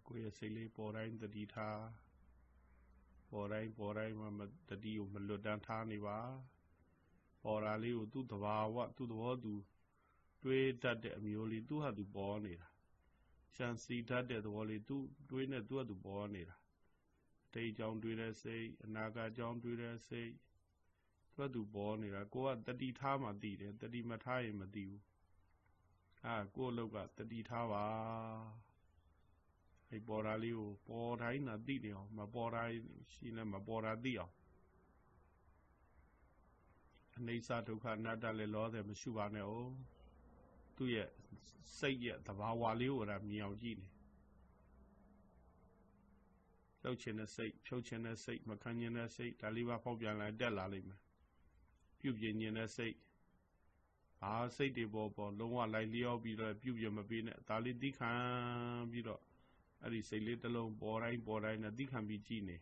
ကိုယ့်ရဲ့စိတ်လေးပေါ်တိုင်းတတိထားပေါ်တိုင်းပေါ်တိုင်းမှာတတိကိုမလွတ်တမ်းထားနေပါပေါ်တာလေးကိုသူ့တဘာဝသူ့သဘောသူတွေးတတ်တဲ့အမျိုးလေးသူ့ဟာသူပေါ်နေတာရှန်စီတတ်တဲ့သဘောလေးသူ့တွေးနေသူ့ဟာသူပေါ်နေတာတိတ်ကြောင်တွေးတဲ့စိတ်အနာဂတ်ကြောင်တွေးတဲ့စိတ်သူ့ဟာသူပေါ်နေတာကိုကတတိထားမှသိတယ်တတိမထားရင်မသိဘူးအာကိုယ့်လောက်ကတတိထားပါ အဲ့ပေါ်တာလေးကိုပေါ်တိုင်းသာသိနေအောင်မပေါ်တိုင်းရှိနေမပေါ်တာသိအောင်အနေစာဒုက္ခအနတ္တလည်းလောတယ်မရှိပါနဲ့哦သူ့ရဲ့စိတ်ရဲ့သဘာဝလေးကိုဒါမြင်အောင်ကြည့်နေလှုပ်ခြင်းတဲ့စိတ်ဖြုတ်ခြင်းတဲ့စိတ်မခံခြင်းတဲ့စိတ်ဒါလေးပါပေါက်ပြန်လာတက်လာလိမ့်မယ်ပြုတ်ပြင်းခြင်းတဲ့စိတ်ဘာစိတ်တွေပေါ်ပေါ်လုံးဝလိုက်လျောပြီးတော့ပြုတ်ပြမပေးနဲ့ဒါလေးသိခံပြီးတော့ အဲ့ဒီစိတ်လေးတစ်လုံးပေါ်တိုင်းပေါ်တိုင်းနဲ့သိခံပြီးကြည့်နေ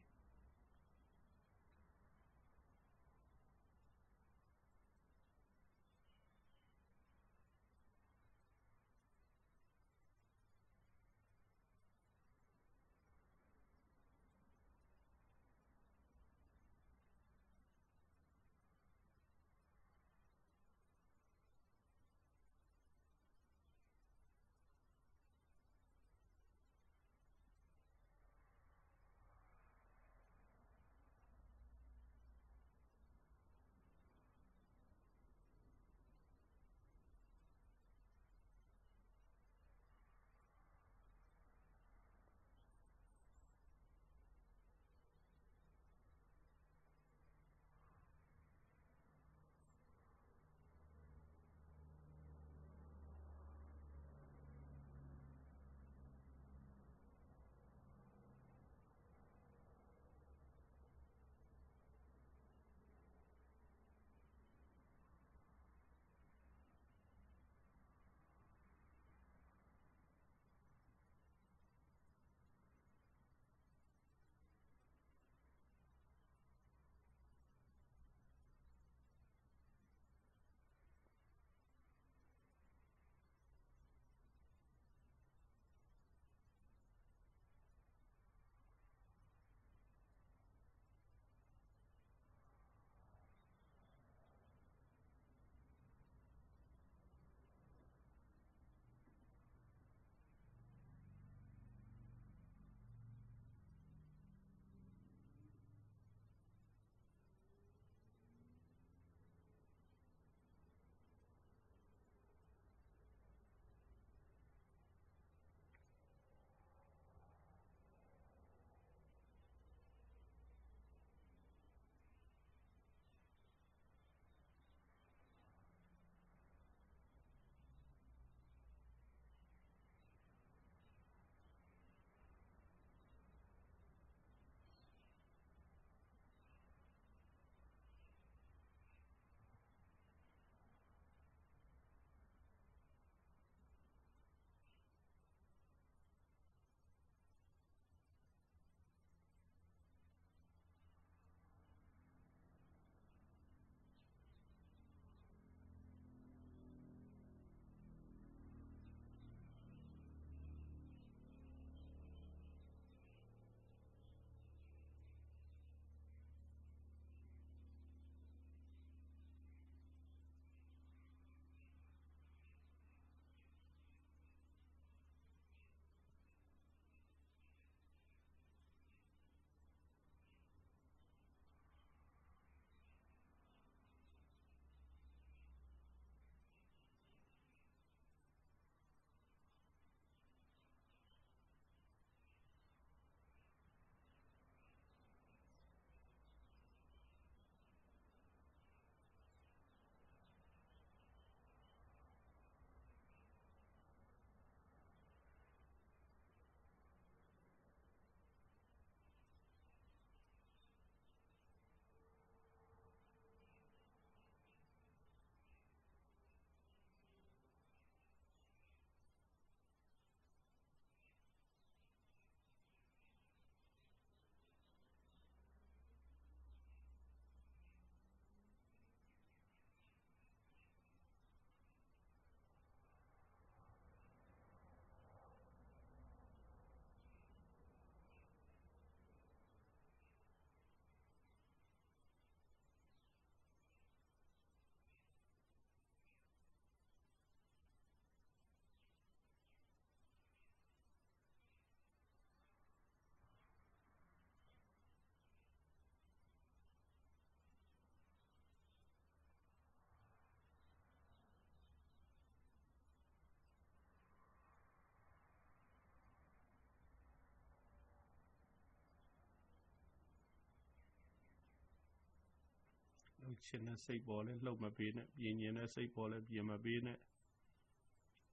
ခြင်းတဲ့စိတ်ပေါ်လဲလှုပ်မပေးနဲ့ပြင်းញင်တဲ့စိတ်ပေါ်လဲပြင်းမပေးနဲ့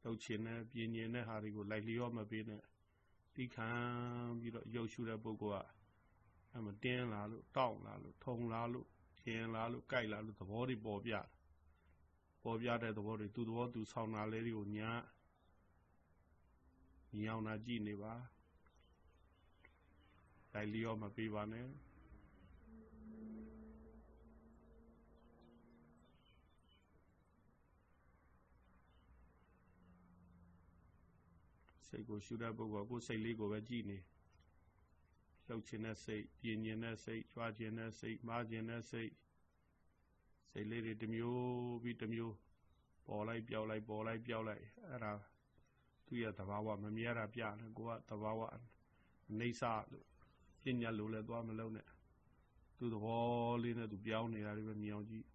လှုပ်ခြင်းတဲ့ပြင်းញင်တဲ့ဟာတွေကိုလိုက်လျောမပေးနဲ့တိခံပြီးတော့ရုပ်ရှုတဲ့ပုဂ္ဂိုလ်ကအမတင်းလာလို့တောက်လာလို့ထုံလာလို့ကျင်လာလို့ကြိုက်လာလို့သဘောတွေပေါ်ပြပေါ်ပြတဲ့သဘောတွေသူသဘောသူဆောင်းတာလေးတွေကိုညာညောင်တာကြည့်နေပါလိုက်လျောမပေးပါနဲ့ စိတ်ကိုရှုတဲ့ပုဂ္ဂိုလ်ကိုစိတ်လေးကိုပဲကြည့်နေလှုပ်ခြင်းတဲ့စိတ်ပြင်းခြင်းတဲ့စိတ်ကြွားခြင်းတဲ့စိတ်မှားခြင်းတဲ့စိတ်စိတ်လေးတွေတစ်မျိုးပြီးတစ်မျိုးပေါ်လိုက်ပြောက်လိုက်ပေါ်လိုက်ပြောက်လိုက်အဲ့ဒါသူ့ရဲ့သဘာဝမမြဲတာပြတယ်ကိုကသဘာဝအနေဆာလို့ပညာလို့လည်းသွားမလုံးနဲ့သူ့သဘောလေးနဲ့သူပြောင်းနေတာတွေပဲမြင်အောင်ကြည့်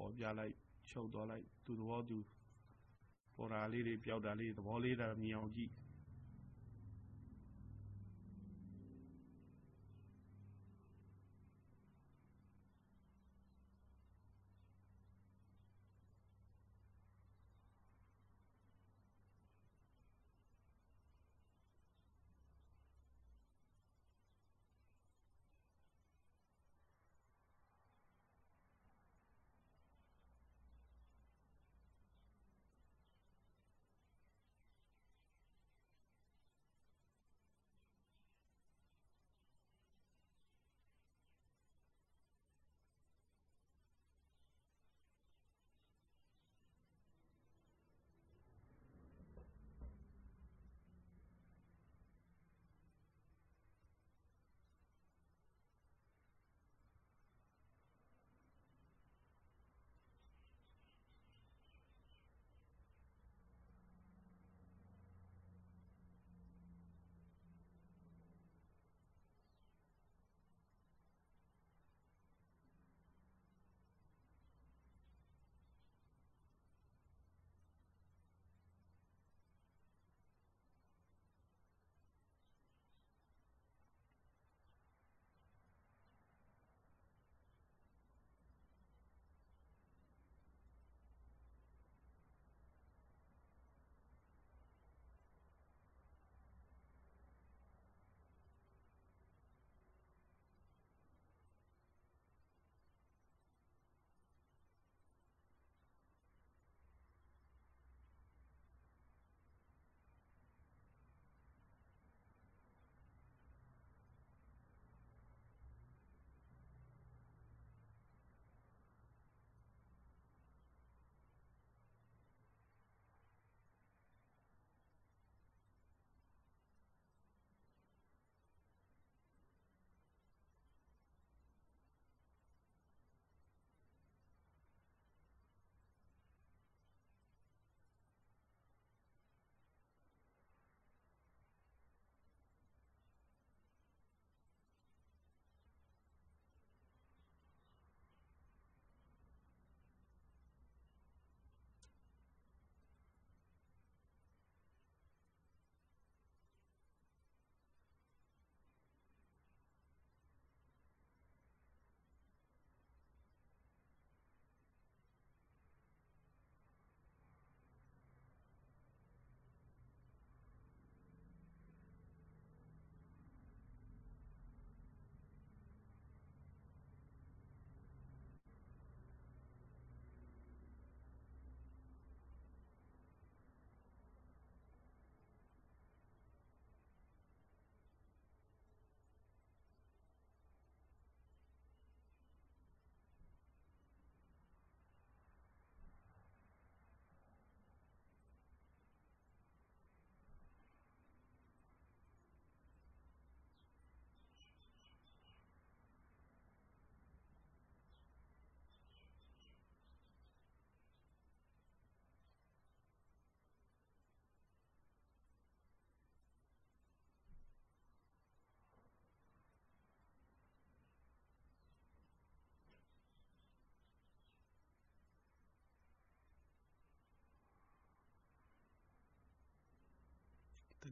ပေါ်ပြလိုက်ချုပ်သွားလိုက် သူသဘောသူ ပေါ်တာလေးတွေပျောက်တာလေး သဘောလေးတာမြင်အောင်ကြည့်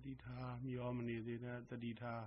တိထားမျောမနေသေးနဲ့တတိထား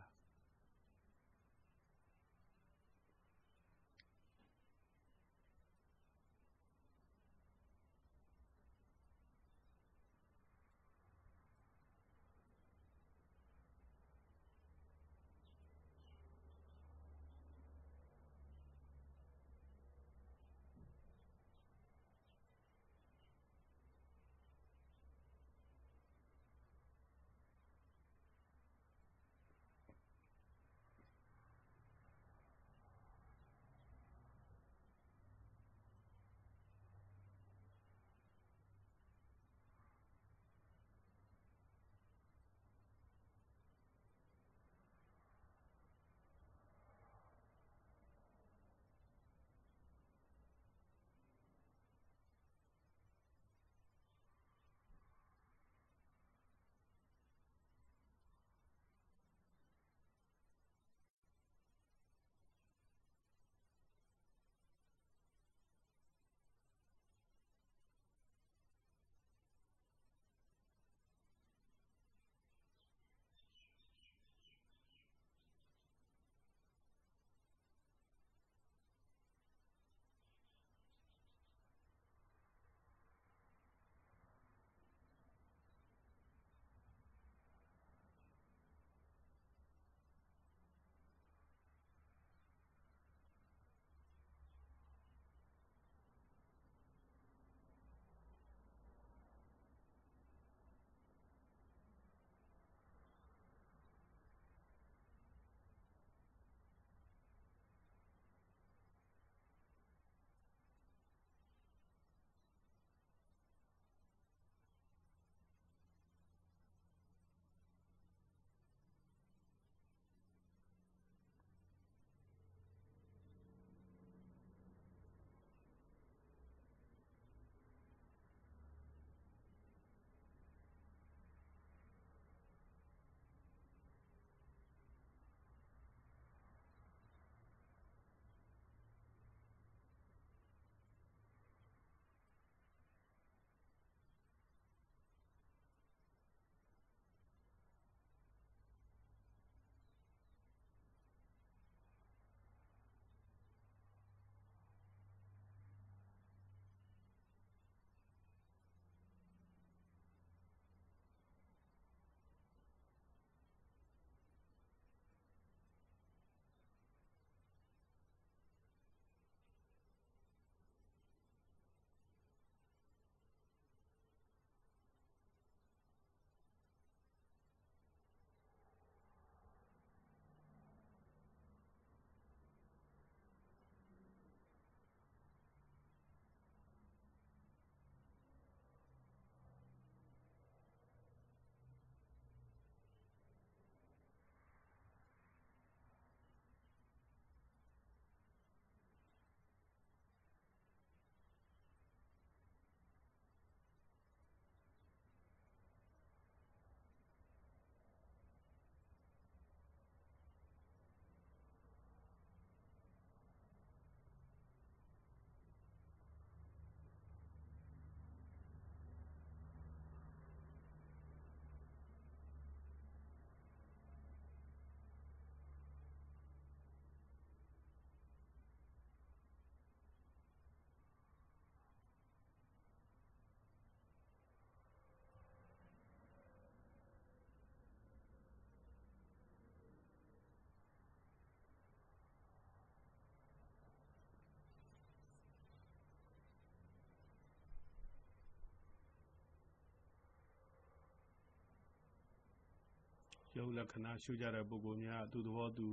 ရုပ်လက္ခဏာရှုကြတဲ့ပုဂ္ဂိုလ်များသူသဘောသူ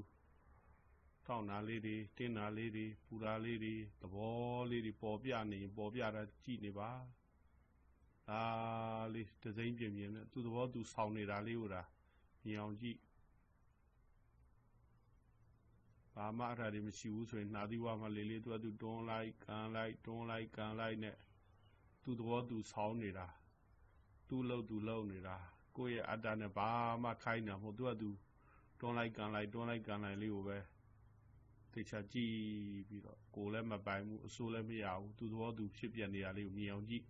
ထောက်နာလေးတွေတင်းနာလေးတွေပူရာလေးတွေသဘောလေးတွေပေါ်ပြနေပေါ်ပြတာကြည့်နေပါဒါလေးဒစိမ့်ပြင်းပြင်းနဲ့သူသဘောသူဆောင်းနေတာလေးဟိုတာမြင်အောင်ကြည့်ဘာမှအထာတွေမရှိဘူးဆိုရင်နှာသီးဝါမှလေးလေးသူကသူတွန်းလိုက်ကန်လိုက်တွန်းလိုက်ကန်လိုက်နဲ့သူသဘောသူဆောင်းနေတာသူ့လို့သူလုံနေတာ ကိုယ့်ရဲ့အတ္တနဲ့ဘာမှခိုင်းတာမဟုတ်သူကသူတွန်းလိုက်ကန်လိုက်တွန်းလိုက်ကန်လိုက်လေးကိုပဲသိချာကြည့်ပြီးတော့ကိုယ်လည်းမပိုင်ဘူးအစိုးလည်းမရဘူးသူသဘောသူဖြစ်ပြနေရလေးကိုမြင်အောင်ကြည့်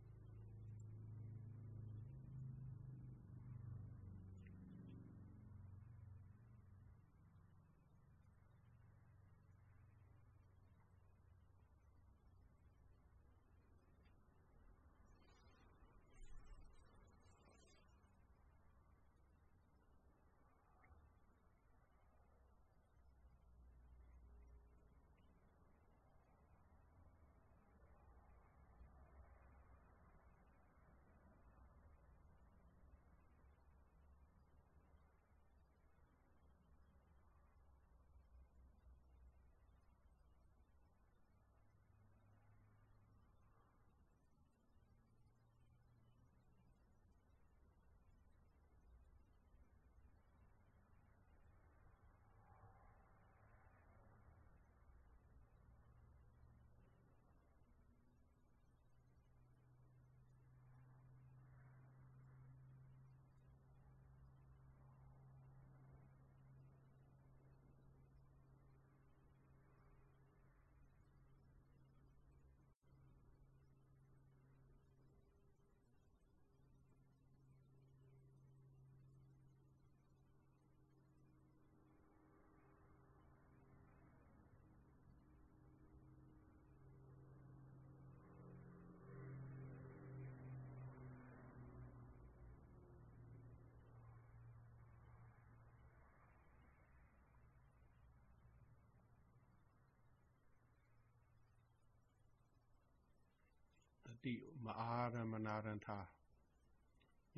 တိမအားရမနာရန်ထား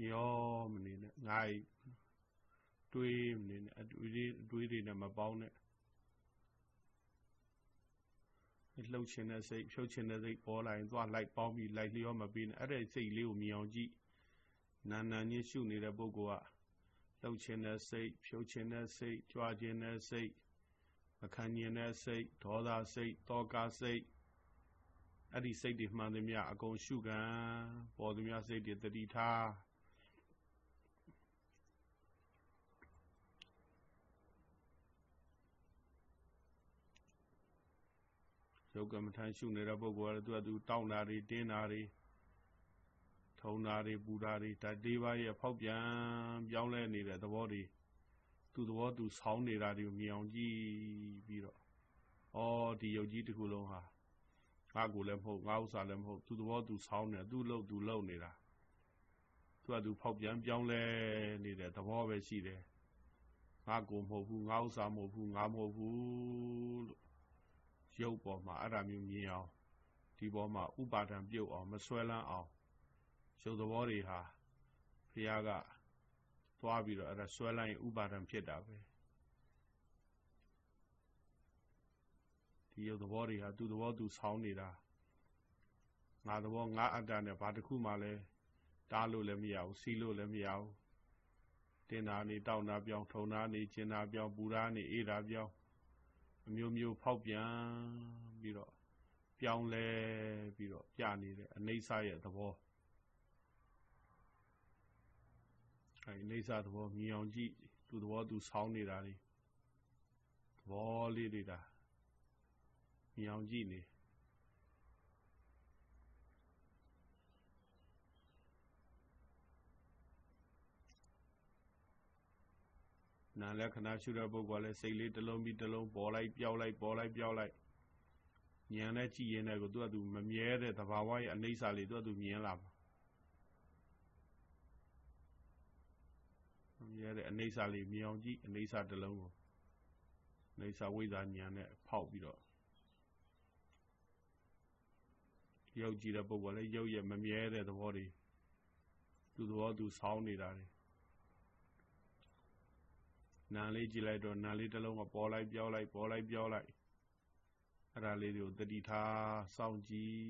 ရောမနေနဲ့ငါ့တွေးမနေနဲ့အတွေးတွေအတွေးတွေနဲ့မပေါင်းနဲ့လှုပ်ခြင်းတဲ့စိတ်ဖြုတ်ခြင်းတဲ့စိတ်ပေါ်လာရင်သွားလိုက်ပေါင်းပြီးလိုက်လျောမပေးနဲ့အဲ့ဒီစိတ်လေးကိုမြင်အောင်ကြည့်နာနာချင်းရှုနေတဲ့ပုဂ္ဂိုလ်ကလှုပ်ခြင်းတဲ့စိတ်ဖြုတ်ခြင်းတဲ့စိတ်ကြွားခြင်းတဲ့စိတ်မခံကျင်တဲ့စိတ်ဒေါသစိတ်တောကစိတ် အဲ့ဒီစိတ်တွေမှန်သမျှအကုန်ရှုခံပေါ်သမျှစိတ်တွေတတိထားရုပ်ကမ္မထန်ရှုနေတဲ့ပုဂ္ဂိုလ်ကလည်းသူကသူတောင်းတာတွေတင်းတာတွေထုံတာတွေပူတာတွေဒါ၄ပါးရဲ့ဖောက်ပြန်ပြောင်းလဲနေတဲ့သဘောတွေသူသဘောသူဆောင်းနေတာတွေကိုမြင်အောင်ကြည့်ပြီးတော့ဩဒီယုတ်ကြီးတစ်ခုလုံးဟာ ငါကိုလည်းမဟုတ်ငါဥစ္စာလည်းမဟုတ်သူသဘောသူဆောင်းနေသူ့လို့သူလုံနေတာသူကသူဖောက်ပြန်ပြောင်းလဲနေတဲ့သဘောပဲရှိတယ်ငါကိုမဟုတ်ဘူးငါဥစ္စာမဟုတ်ဘူးငါမဟုတ်ဘူးလို့ရုပ်ပေါ်မှာအဲ့ဒါမျိုးမြင်အောင်ဒီပေါ်မှာဥပါဒံပြုတ်အောင်မဆွဲလန်းအောင်ရုပ်သဘောတွေဟာဘုရားကသွားပြီးတော့အဲ့ဒါဆွဲလိုက်ရင်ဥပါဒံဖြစ်တာပဲ ဒီရုပ်သဘောတွေဟာသူ့သဘောသူဆောင်းနေတာငါသဘောငါအတ္တနဲ့ဘာတစ်ခုမှလည်းတားလို့လည်းမရဘူးစီးလို့လည်းမရဘူးတင်တာနေတောက်တာပြောင်းထုံတာနေကျင်တာပြောင်းပူတာနေအေးတာပြောင်းအမျိုးမျိုးဖောက်ပြန်ပြီးတော့ပြောင်းလဲပြီးတော့ပြနေတယ်အနိစ္စရဲ့သဘောအဲအိဋ္ဌသဘောမြင်အောင်ကြည့်သူသဘောသူဆောင်းနေတာလေသဘောလေးတွေဒါ မြင်အောင်ကြည့်နေနာလက္ခဏာရှုတဲ့ပုဂ္ဂိုလ်လည်းစိတ်လေးတစ်လုံးပြီးတစ်လုံးပေါ်လိုက်ပြောက်လိုက်ပေါ်လိုက်ပြောက်လိုက်ဉာဏ်နဲ့ကြည့်ရင်လည်းကိုသူကသူမမြဲတဲ့သဘာဝရဲ့အနေဆာလေးသူကသူမြင်လာမှာမြဲတဲ့အနေဆာလေးမြင်အောင်ကြည့်အနေဆာတစ်လုံးကိုအနေဆာဝိဇ္ဇာဉာဏ်နဲ့ဖောက်ပြီးတော့ ရုပ်ကြည့်တဲ့ပုဂ္ဂိုလ်လည်းရုပ်ရဲ့မမြဲတဲ့သဘောတွေသူသဘောသူဆောင်းနေတာတွေနာလေးကြည့်လိုက်တော့နာလေးတစ်လုံးကပေါ်လိုက်ပြောလိုက်ပေါ်လိုက်ပြောလိုက်အဲ့ဒါလေးတွေကိုတတိထားစောင့်ကြည့်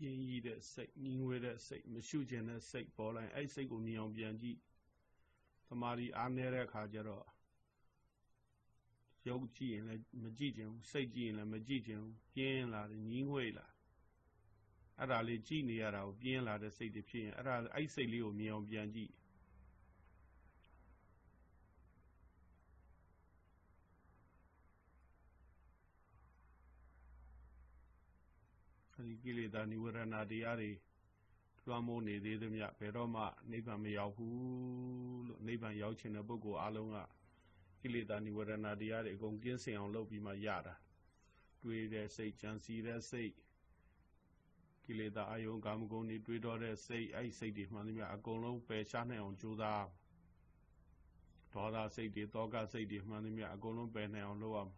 ပြင်းရည်တဲ့စိတ်ညီငွေတဲ့စိတ်မရှုကျင်တဲ့စိတ်ပေါ်လာရင်အဲ့စိတ်ကိုမြင်အောင်ပြန်ကြည့်သမာဓိအားနည်းတဲ့အခါကျတော့ရုပ်ကြည့်ရင်လည်းမကြည့်ကျင်ဘူးစိတ်ကြည့်ရင်လည်းမကြည့်ကျင်ဘူးပြင်းလာတယ်ညီငွေလာအဲ့ဒါလေးကြည့်နေရတာကိုပြင်းလာတဲ့စိတ်တွေဖြစ်ရင်အဲ့ဒါအဲ့စိတ်လေးကိုမြင်အောင်ပြန်ကြည့် ဒီကိလေသာនិဝရဏတရားတွေလွှမ်းမိုးနေသေးသမျှဘယ်တော့မှနိဗ္ဗာန်မရောက်ဘူးလို့နိဗ္ဗာန်ရောက်ခြင်းတဲ့ပုဂ္ဂိုလ်အလုံးကကိလေသာនិဝရဏတရားတွေအကုန်ကင်းစင်အောင်လုပ်ပြီးမှရတာတွေးတဲ့စိတ်ကြံစီတဲ့စိတ်ကိလေသာအယုံကာမဂုဏ်တွေတွေးတော့တဲ့စိတ်အဲ့စိတ်တွေမှန်သမျှအကုန်လုံးပယ်ရှားနိုင်အောင်ကြိုးစားဒေါသစိတ်တွေတောကစိတ်တွေမှန်သမျှအကုန်လုံးပယ်နိုင်အောင်လုပ်ရမှာ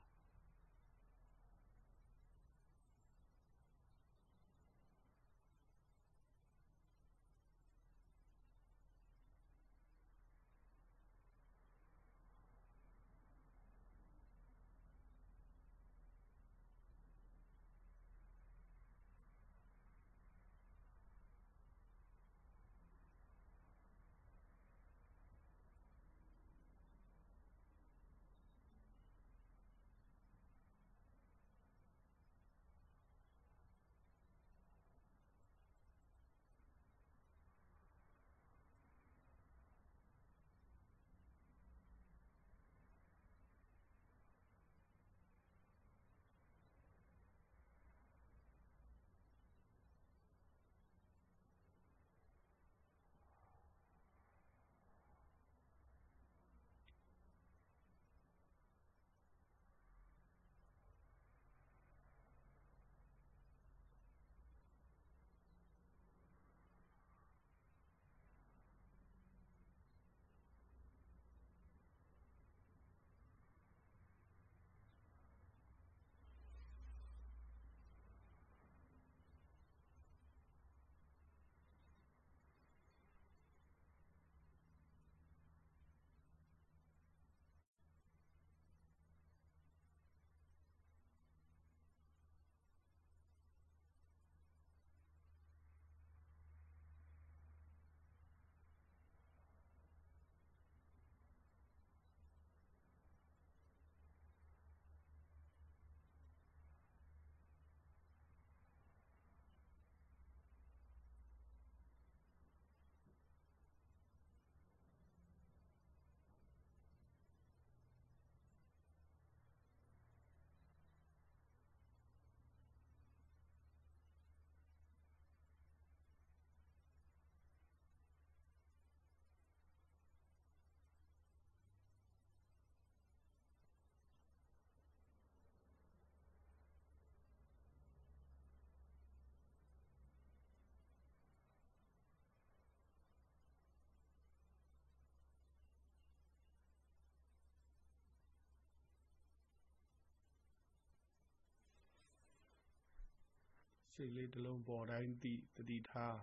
စိတ်လေးတစ်လုံးပေါ်တိုင်းသိတတိထား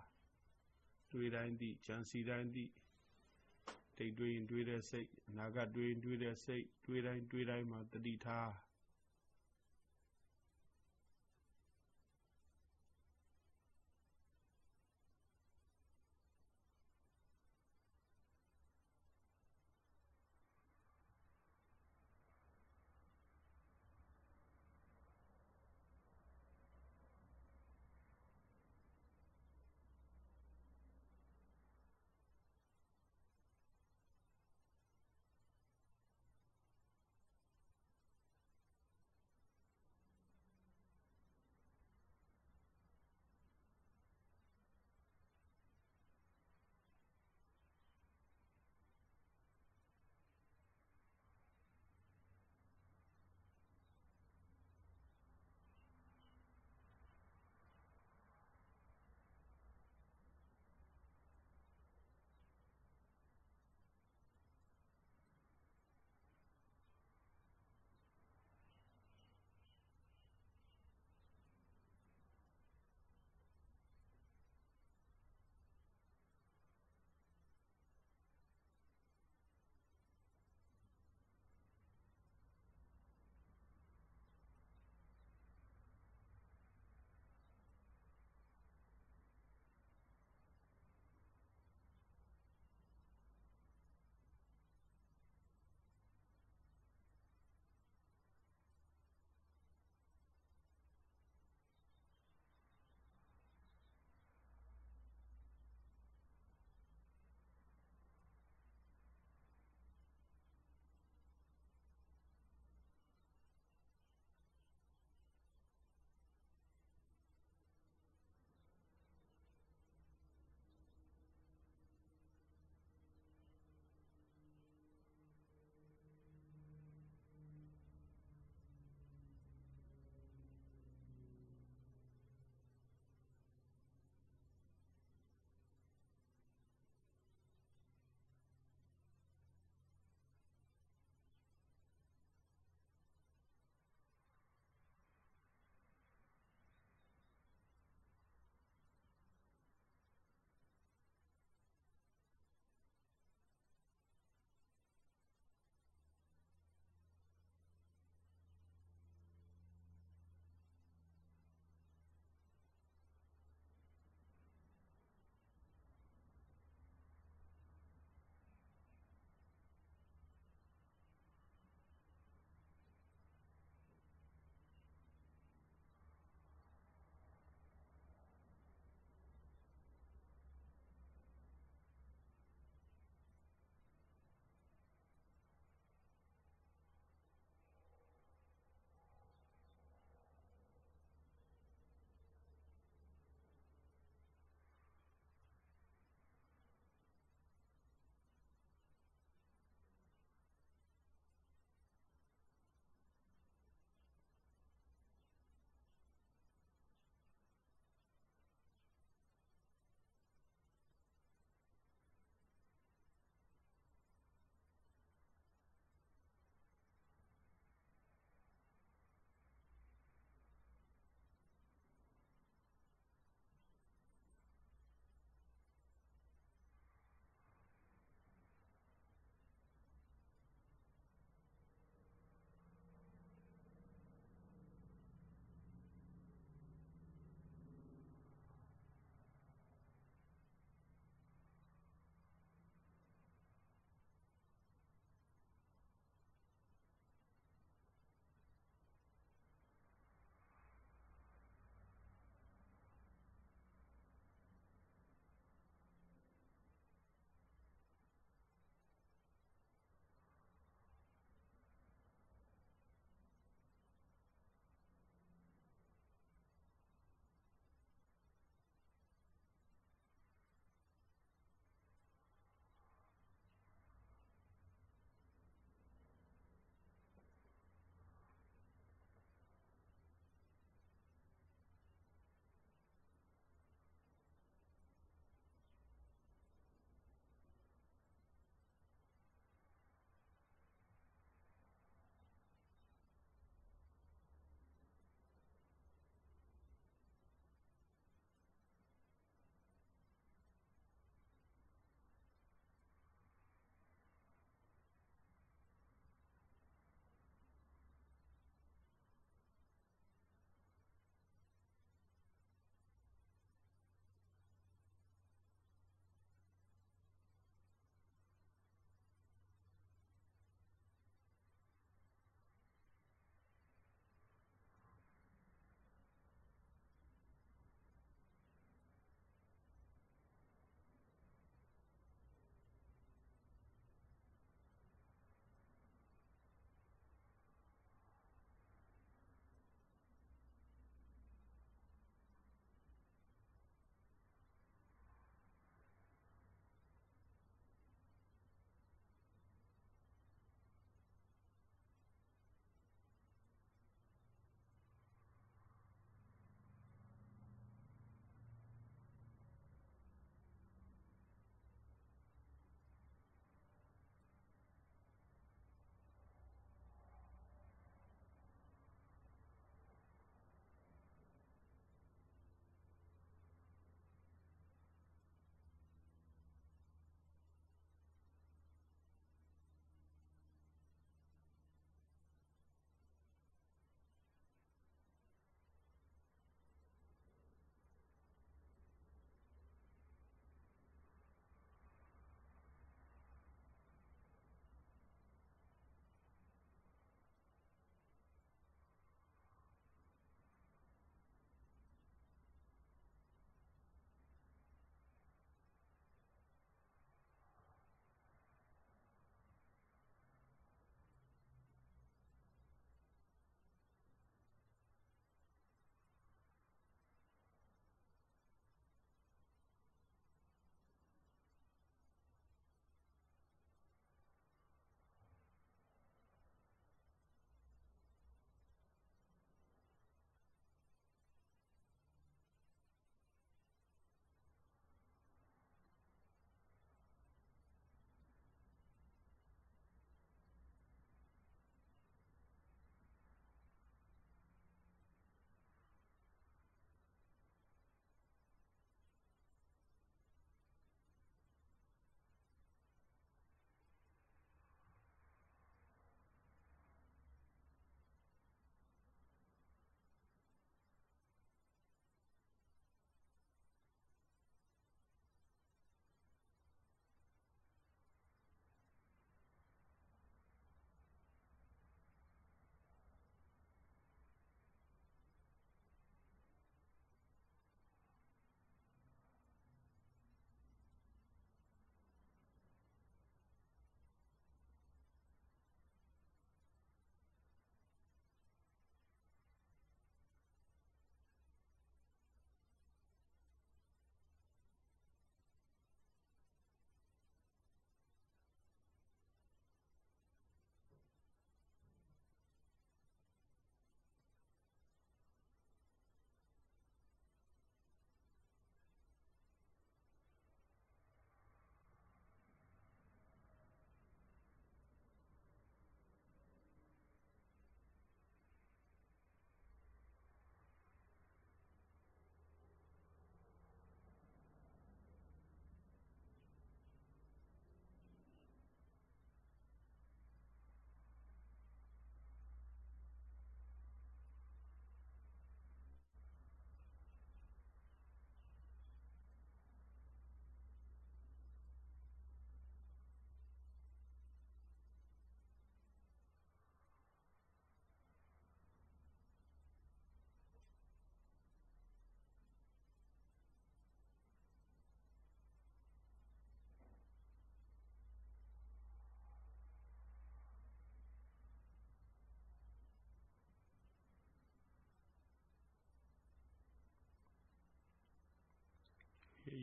တွေးတိုင်းသိကြံစီတိုင်းသိတိတ်တွေးရင်တွေးတဲ့စိတ်အနာဂတ်တွေးရင်တွေးတဲ့စိတ်တွေးတိုင်းတွေးတိုင်းမှာတတိထား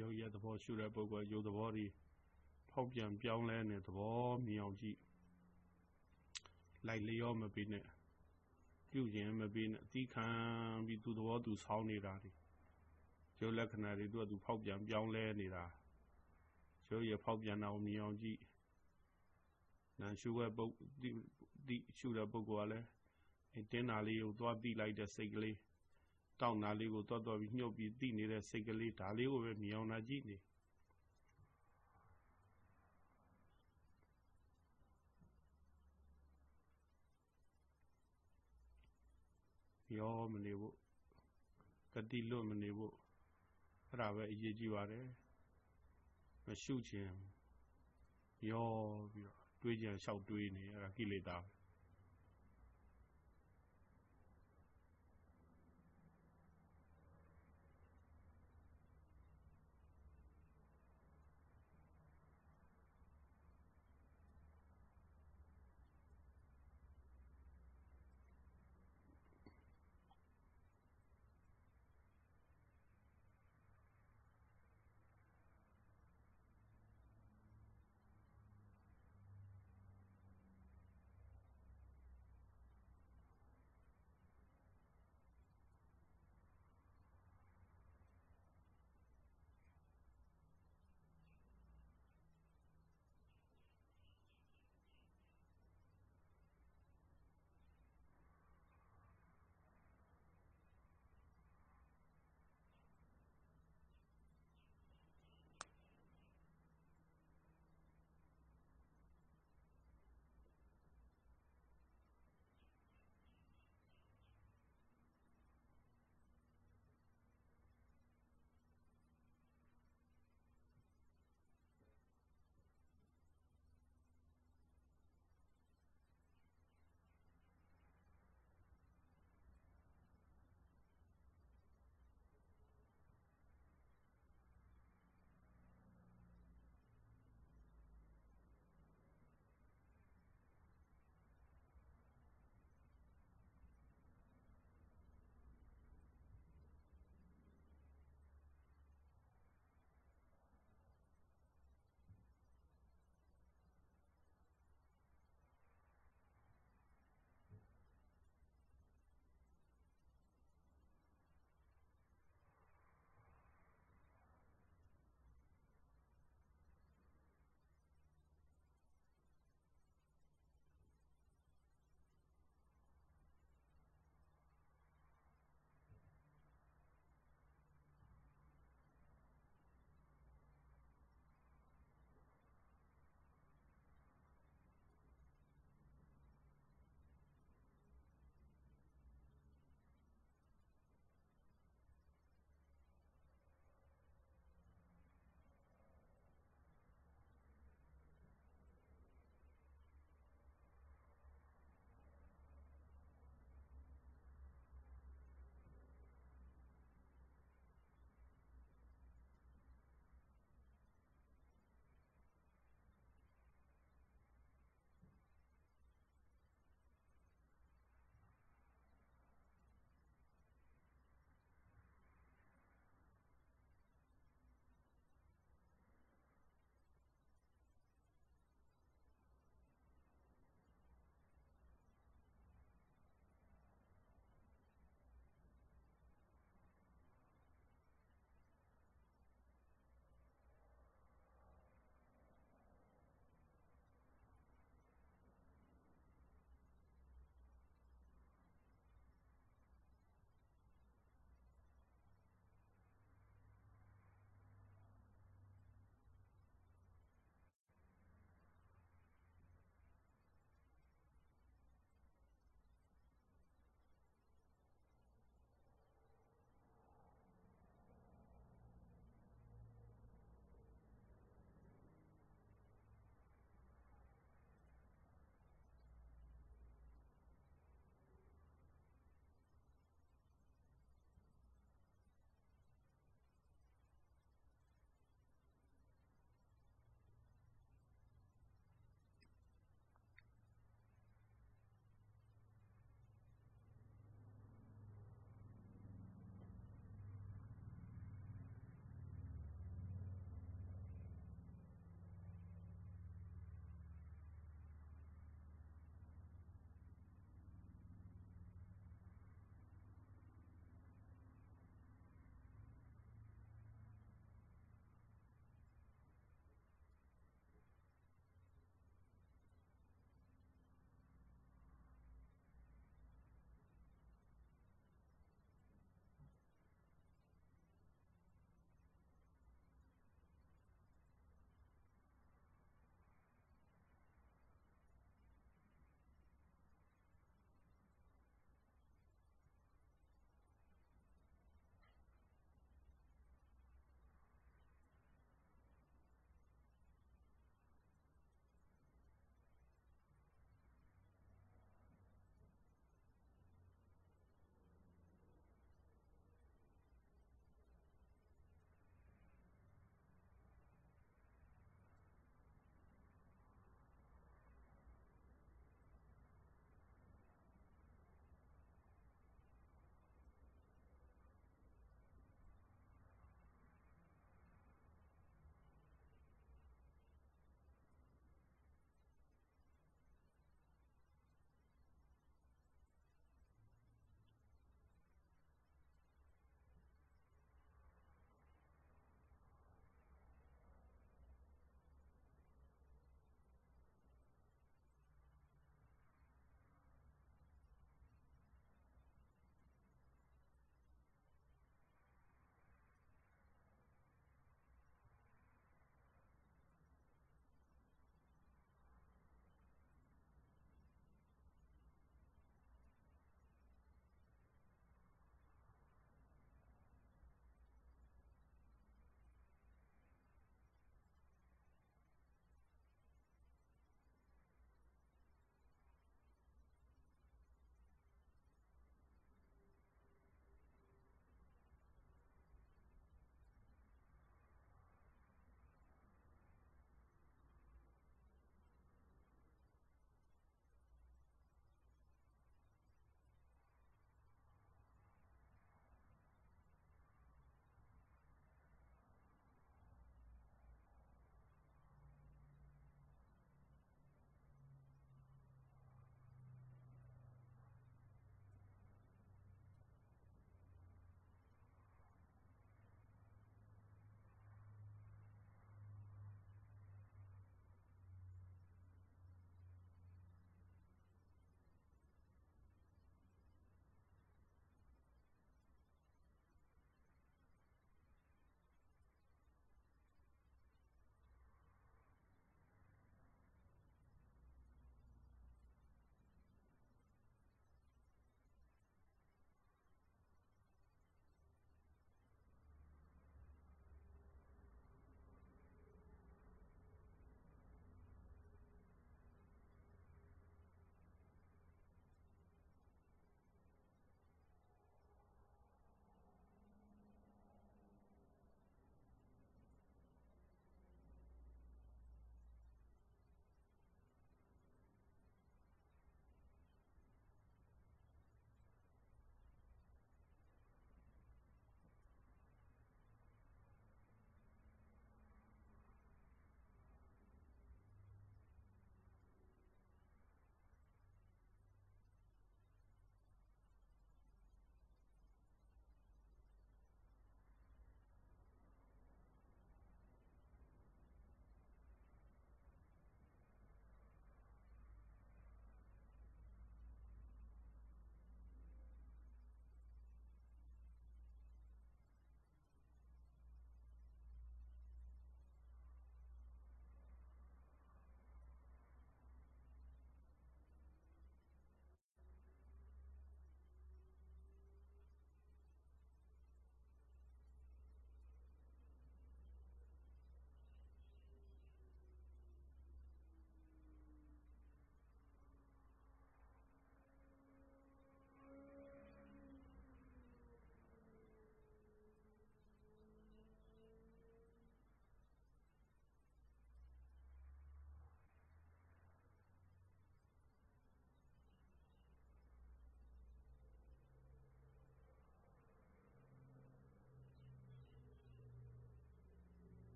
ရုပ်ရဲ့သဘောရှုတဲ့ပုဂ္ဂိုလ်ရုပ်သဘောတွေဖောက်ပြန်ပြောင်းလဲနေသဘောမြင်အောင်ကြည့်လိုက်လျောမပေးနဲ့ပြုရင်မပေးနဲ့အသီးခံပြီးသူသဘောသူဆောင်းနေတာတွေရုပ်လက္ခဏာတွေသူကသူဖောက်ပြန်ပြောင်းလဲနေတာရုပ်ရဖောက်ပြန်တာကိုမြင်အောင်ကြည့်နာရှုတဲ့ပုဂ္ဂိုလ်ဒီရှုတဲ့ပုဂ္ဂိုလ်ကလည်းအဲတင်းနာလေးကိုသွားတိလိုက်တဲ့စိတ်ကလေး တောက်နာလေးကိုသွားသွားပြီးညှုပ်ပြီးတိနေတဲ့စိတ်ကလေးဒါလေးကိုပဲမြင်အောင်လာကြည့်နေရောမနေဖို့ကတိလွတ်မနေဖို့အဲ့ဒါပဲအရေးကြီးပါတယ်မရှုခြင်းရောပြီးတော့တွေးကြံလျှောက်တွေးနေအဲ့ဒါကိလေသာပဲ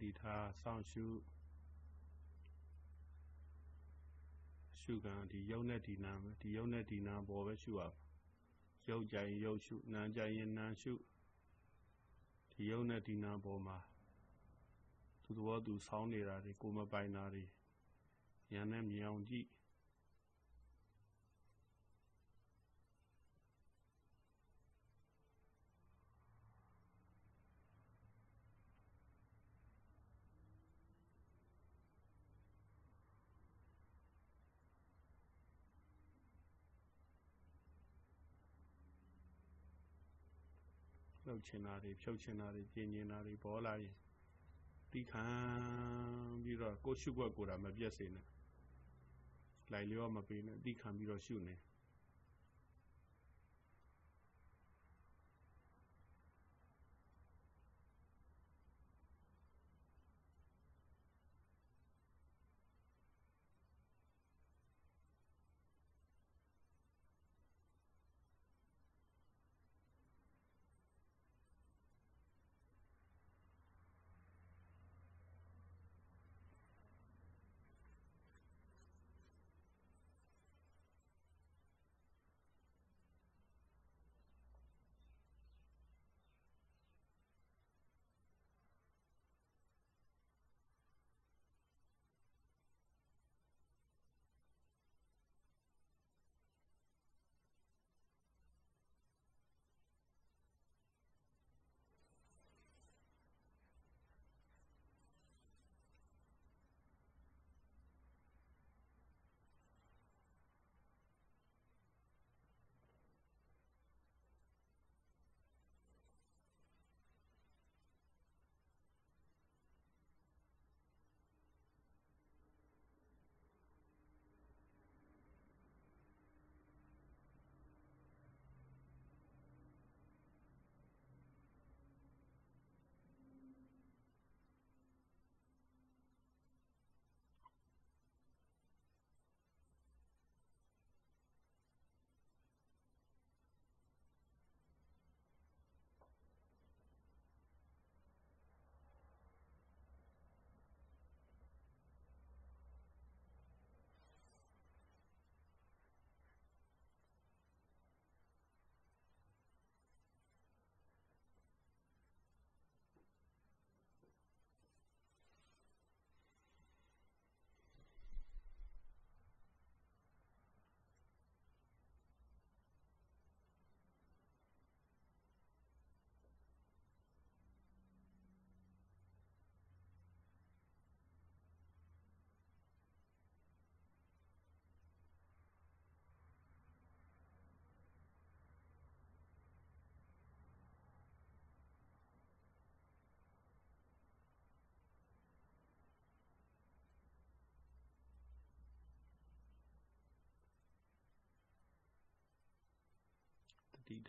တိထားစောင့်ရှုရှုကံဒီယုံနဲ့ဒီနာပဲဒီယုံနဲ့ဒီနာပေါ်ပဲရှုရရုပ်ကြိုင်ရုပ်ရှုနာကြိုင်ရင်နာရှုဒီယုံနဲ့ဒီနာပေါ်မှာသူသဘောသူဆောင်းနေတာတွေကိုမပိုင်တာတွေဉာဏ်နဲ့မြင်အောင်ကြည့် ချင်တာတွေဖြုတ်ချင်တာတွေပြင်းနေတာတွေပေါ်လာရင်တိခံပြီးတော့ကိုရှုွက်ကိုယ်တာမပြတ်စေနဲ့လိုက်လျောမပေးနဲ့တိခံပြီးတော့ရှုနေတိ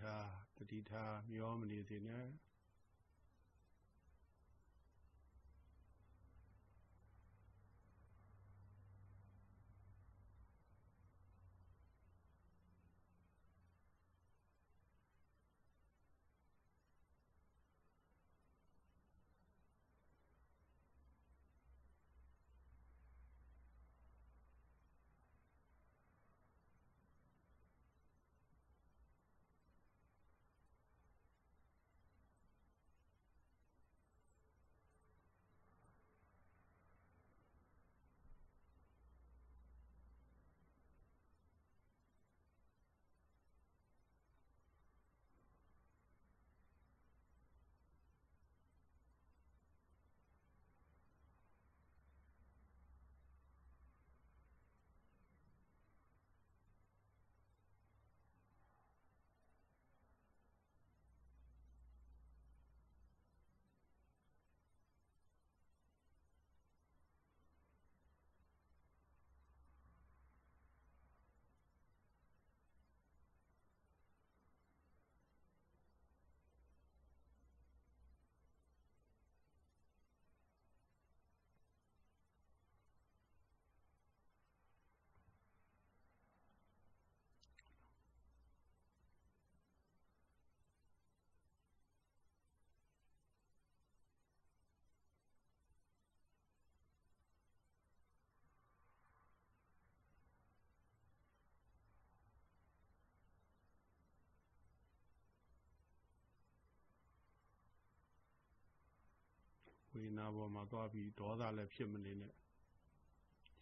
ထားတတိထားမျောမနေစေနဲ့ ဝေနာပေါ်မှာသွားပြီးဒေါသလည်းဖြစ်မနေနဲ့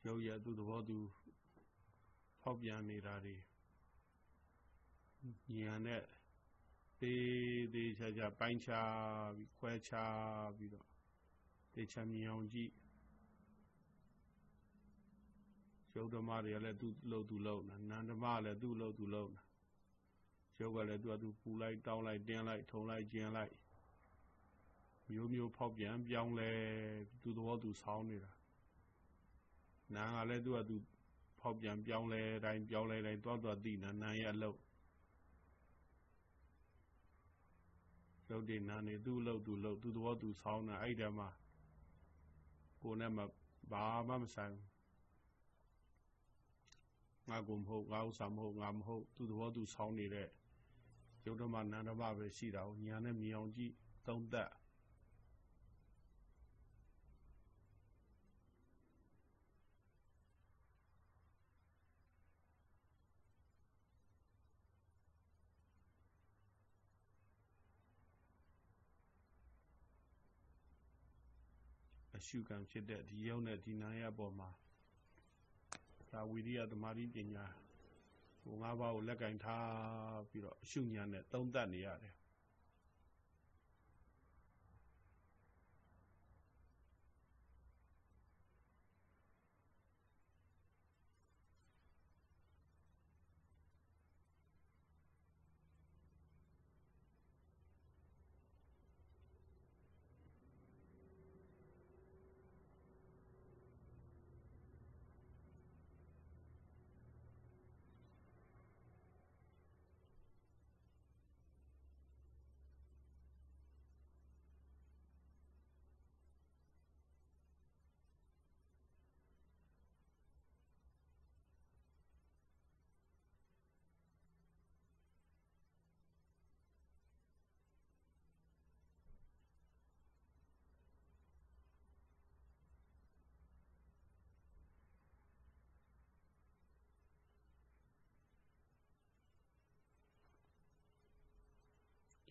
ရုပ်ရသူ့သဘောသူဖောက်ပြန်နေတာတွေညာနဲ့သေးသေးချာချာပိုင်းခြားပြီးခွဲခြားပြီးတော့တေချာမြင်အောင်ကြည့်ရုပ်ဓမ္မတွေလည်းသူ့လို့သူလို့နာနန္ဓမလည်းသူ့လို့သူလို့နာရုပ်ကလည်းသူ့အတူပူလိုက်တောင်းလိုက်တင်းလိုက်ထုံလိုက်ကျင်လိုက် မျိုးမျိုးဖောက်ပြန်ပြောင်းလဲသူ့သဘောသူဆောင်းနေတာနာကလည်းသူ့အတူဖောက်ပြန်ပြောင်းလဲတိုင်းပြောင်းလဲတိုင်းတွားတွားသိနာနာရဲ့အလုပ်ရုပ်တည်နာနေသူ့အလုပ်သူ့လုပ်သူ့သဘောသူဆောင်းတာအဲ့ဒီမှာကိုယ်နဲ့မှဘာမှမဆိုင်ငါကုမဟုတ်ငါဥစ္စာမဟုတ်ငါမဟုတ်သူ့သဘောသူဆောင်းနေတဲ့ရုပ်ဓမ္မနာမ်ဓမ္မပဲရှိတာကိုညာနဲ့မြင်အောင်ကြည့်သုံးသပ်အ ရှုခံဖြစ်တဲ့ဒီရုပ်နဲ့ဒီနာမ်ရဲ့အပေါ်မှာဒါဝိရိယသမာဓိပညာဟိုငါးပါးကိုလက်ကင်ထားပြီးတော့အရှုညာနဲ့သုံးသပ်နေရတယ်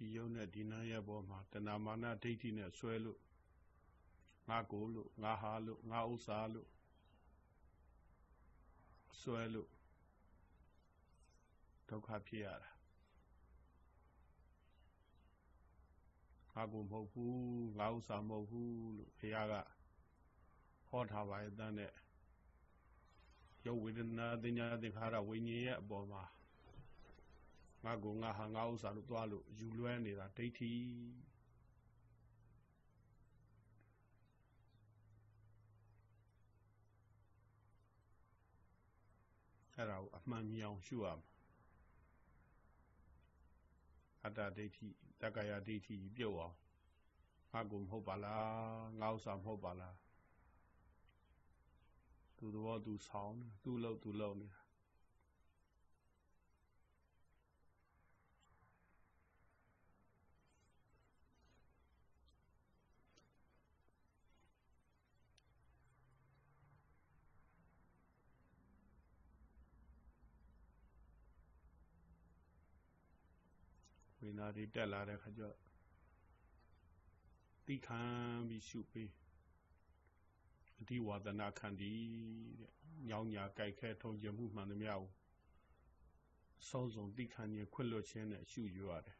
ဒီယုံနဲ့ဒီနာရဲ့ဘောမှာတဏမာနဒိဋ္ဌိနဲ့ဆွဲလို့ငါကိုလို့ငါဟာလို့ငါဥစ္စာလို့ဆွဲလို့ဒုက္ခဖြစ်ရတာငါကိုမဟုတ်ဘူးငါဥစ္စာမဟုတ်ဘူးလို့ဘုရားကဟောထားပါရဲ့တန်းတဲ့ရုပ်ဝေဒနာသင်ညာသင်္ခါရဝိညာဉ်ရဲ့အပေါ်မှာ ငါကိုငါဟာငါဥစ္စာလို့သွားလို့ယူလွဲနေတာဒိဋ္ဌိအဲ့ဒါကိုအမှန်မြောင်ရှုရမှာအတ္တဒိဋ္ဌိတက္ကရာဒိဋ္ဌိပြုတ်အောင်ငါကိုမဟုတ်ပါလားငါဥစ္စာမဟုတ်ပါလားသူသဘောသူဆောင်းသူ့လို့သူလို့နေတာ ဝိညာဉ်တွေတက်လာတဲ့ခါကျတိခံပြီးရှုပေးအဓိဝါဒနာခန္တီတဲ့ညောင်းညာကြိုက်ခဲထုံကျမှုမှန်သမျှကိုအဆုံးစုံတိခံခြင်းခွင့်လွှတ်ခြင်းနဲ့ရှုယူရတယ်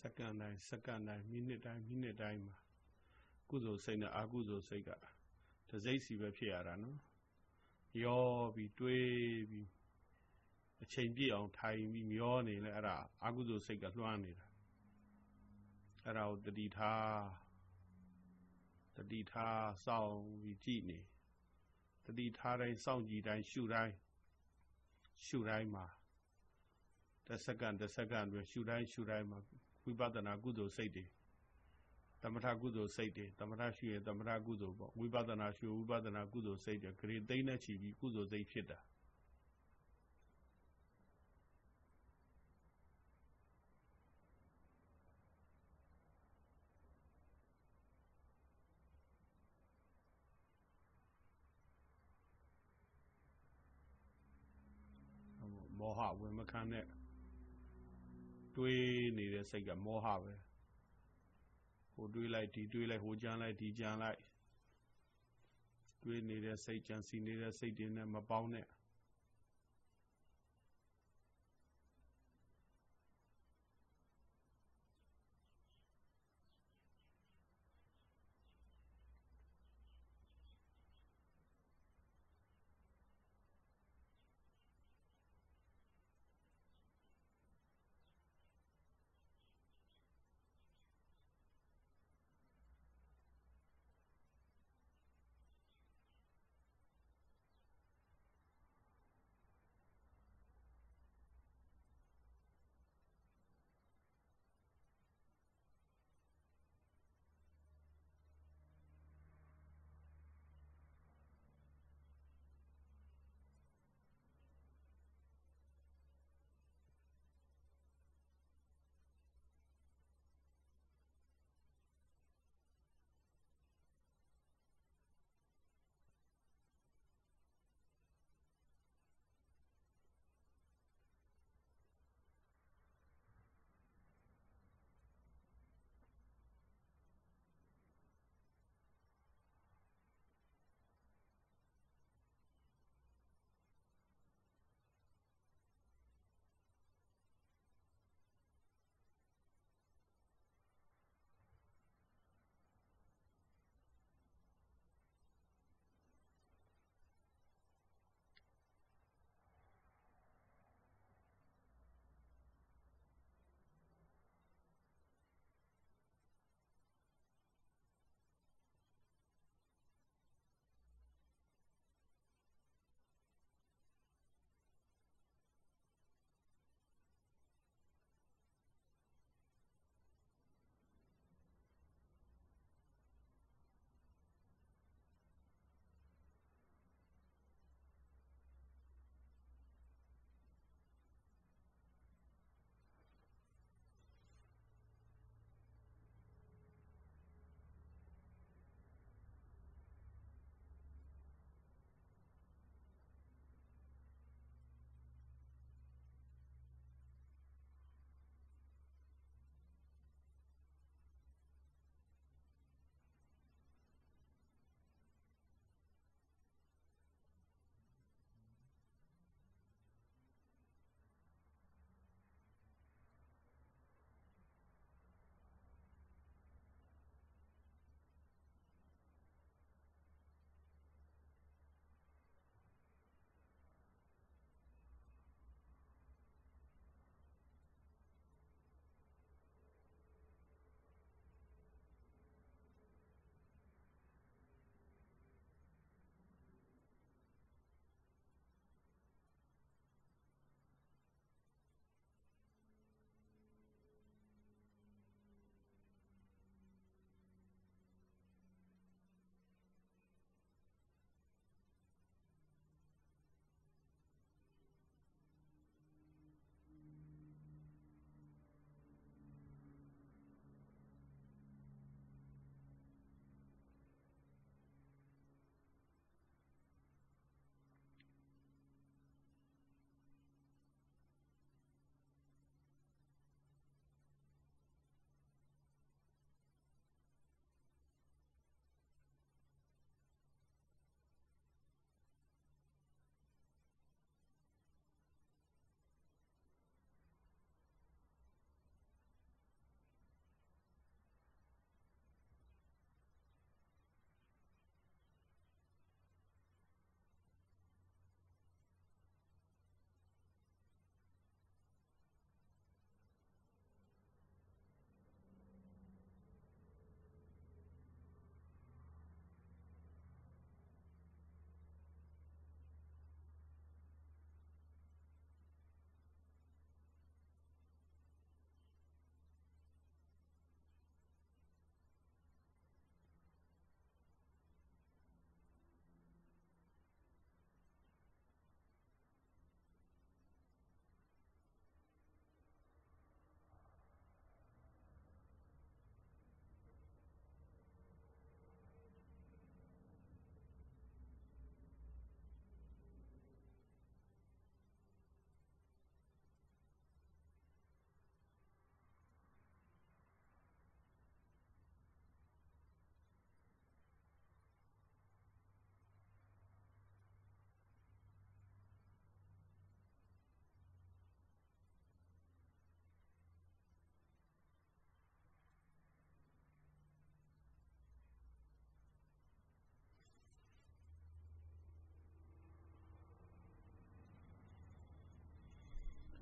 စက္ကန့်တိုင်းစက္ကန့်တိုင်းမိနစ်တိုင်းမိနစ်တိုင်းမှာကုသိုလ်စိတ်နဲ့အကုသိုလ်စိတ်ကတစိမ့်စီပဲဖြစ်ရတာနော်ရောပြီးတွေးပြီးအချိန်ပြည့်အောင်ထိုင်ပြီးမျောနေလဲအဲ့ဒါအကုသိုလ်စိတ်ကလွှမ်းနေတာအဲ့ဒါကိုတတိထားတတိထားစောင့်ပြီးကြည့်နေတတိထားတိုင်းစောင့်ကြည့်တိုင်းရှုတိုင်းရှုတိုင်းမှာတစ်စက္ကန့်တစ်စက္ကန့်အတွင်းရှုတိုင်းရှုတိုင်းမှာ ဝိပဿနာကုသိုလ်စိတ်တွေသမထကုသိုလ်စိတ်တွေသမထရှိရင်သမထကုသိုလ်ပေါ့ဝိပဿနာရှိဝိပဿနာကုသိုလ်စိတ်တွေဂရေသိမ့်နဲ့ချီပြီးကုသိုလ်စိတ်ဖြစ်တာမောဟဝင်မခံတဲ့တွေးနေ တဲ့စိတ်ကမောဟပဲဟိုတွေးလိုက်ဒီတွေးလိုက်ဟိုကြမ်းလိုက်ဒီကြမ်းလိုက်တွေးနေတဲ့စိတ်ကြံစီနေတဲ့စိတ်တွေနဲ့မပေါင်းနဲ့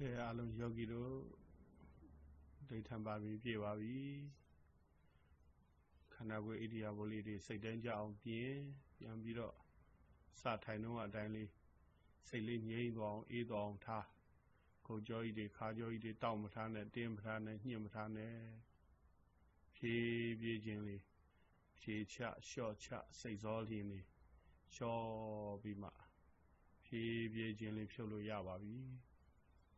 အဲအလုံးယောဂီတို့ဒိဋ္ဌံပါပြီပြည့်ပါပြီခန္ဓာကိုယ်ဣရိယာပုလေးတွေစိတ်တိုင်းကြအောင်ပြင်ပြန်ပြီးတော့စထိုင်တော့အတိုင်းလေးစိတ်လေးငြိမ့်သွားအောင်အေးသွားအောင်ထားကိုကြောကြီးတွေခါကြောကြီးတွေတောက်မထားနဲ့တင်းမထားနဲ့ညှင့်မထားနဲ့ဖြည်းဖြည်းချင်းလေးဖြည်းချလျှော့ချစိတ်စောလင်းလေးလျှော့ပြီးမှဖြည်းဖြည်းချင်းလေးဖြုတ်လို့ရပါပြီ။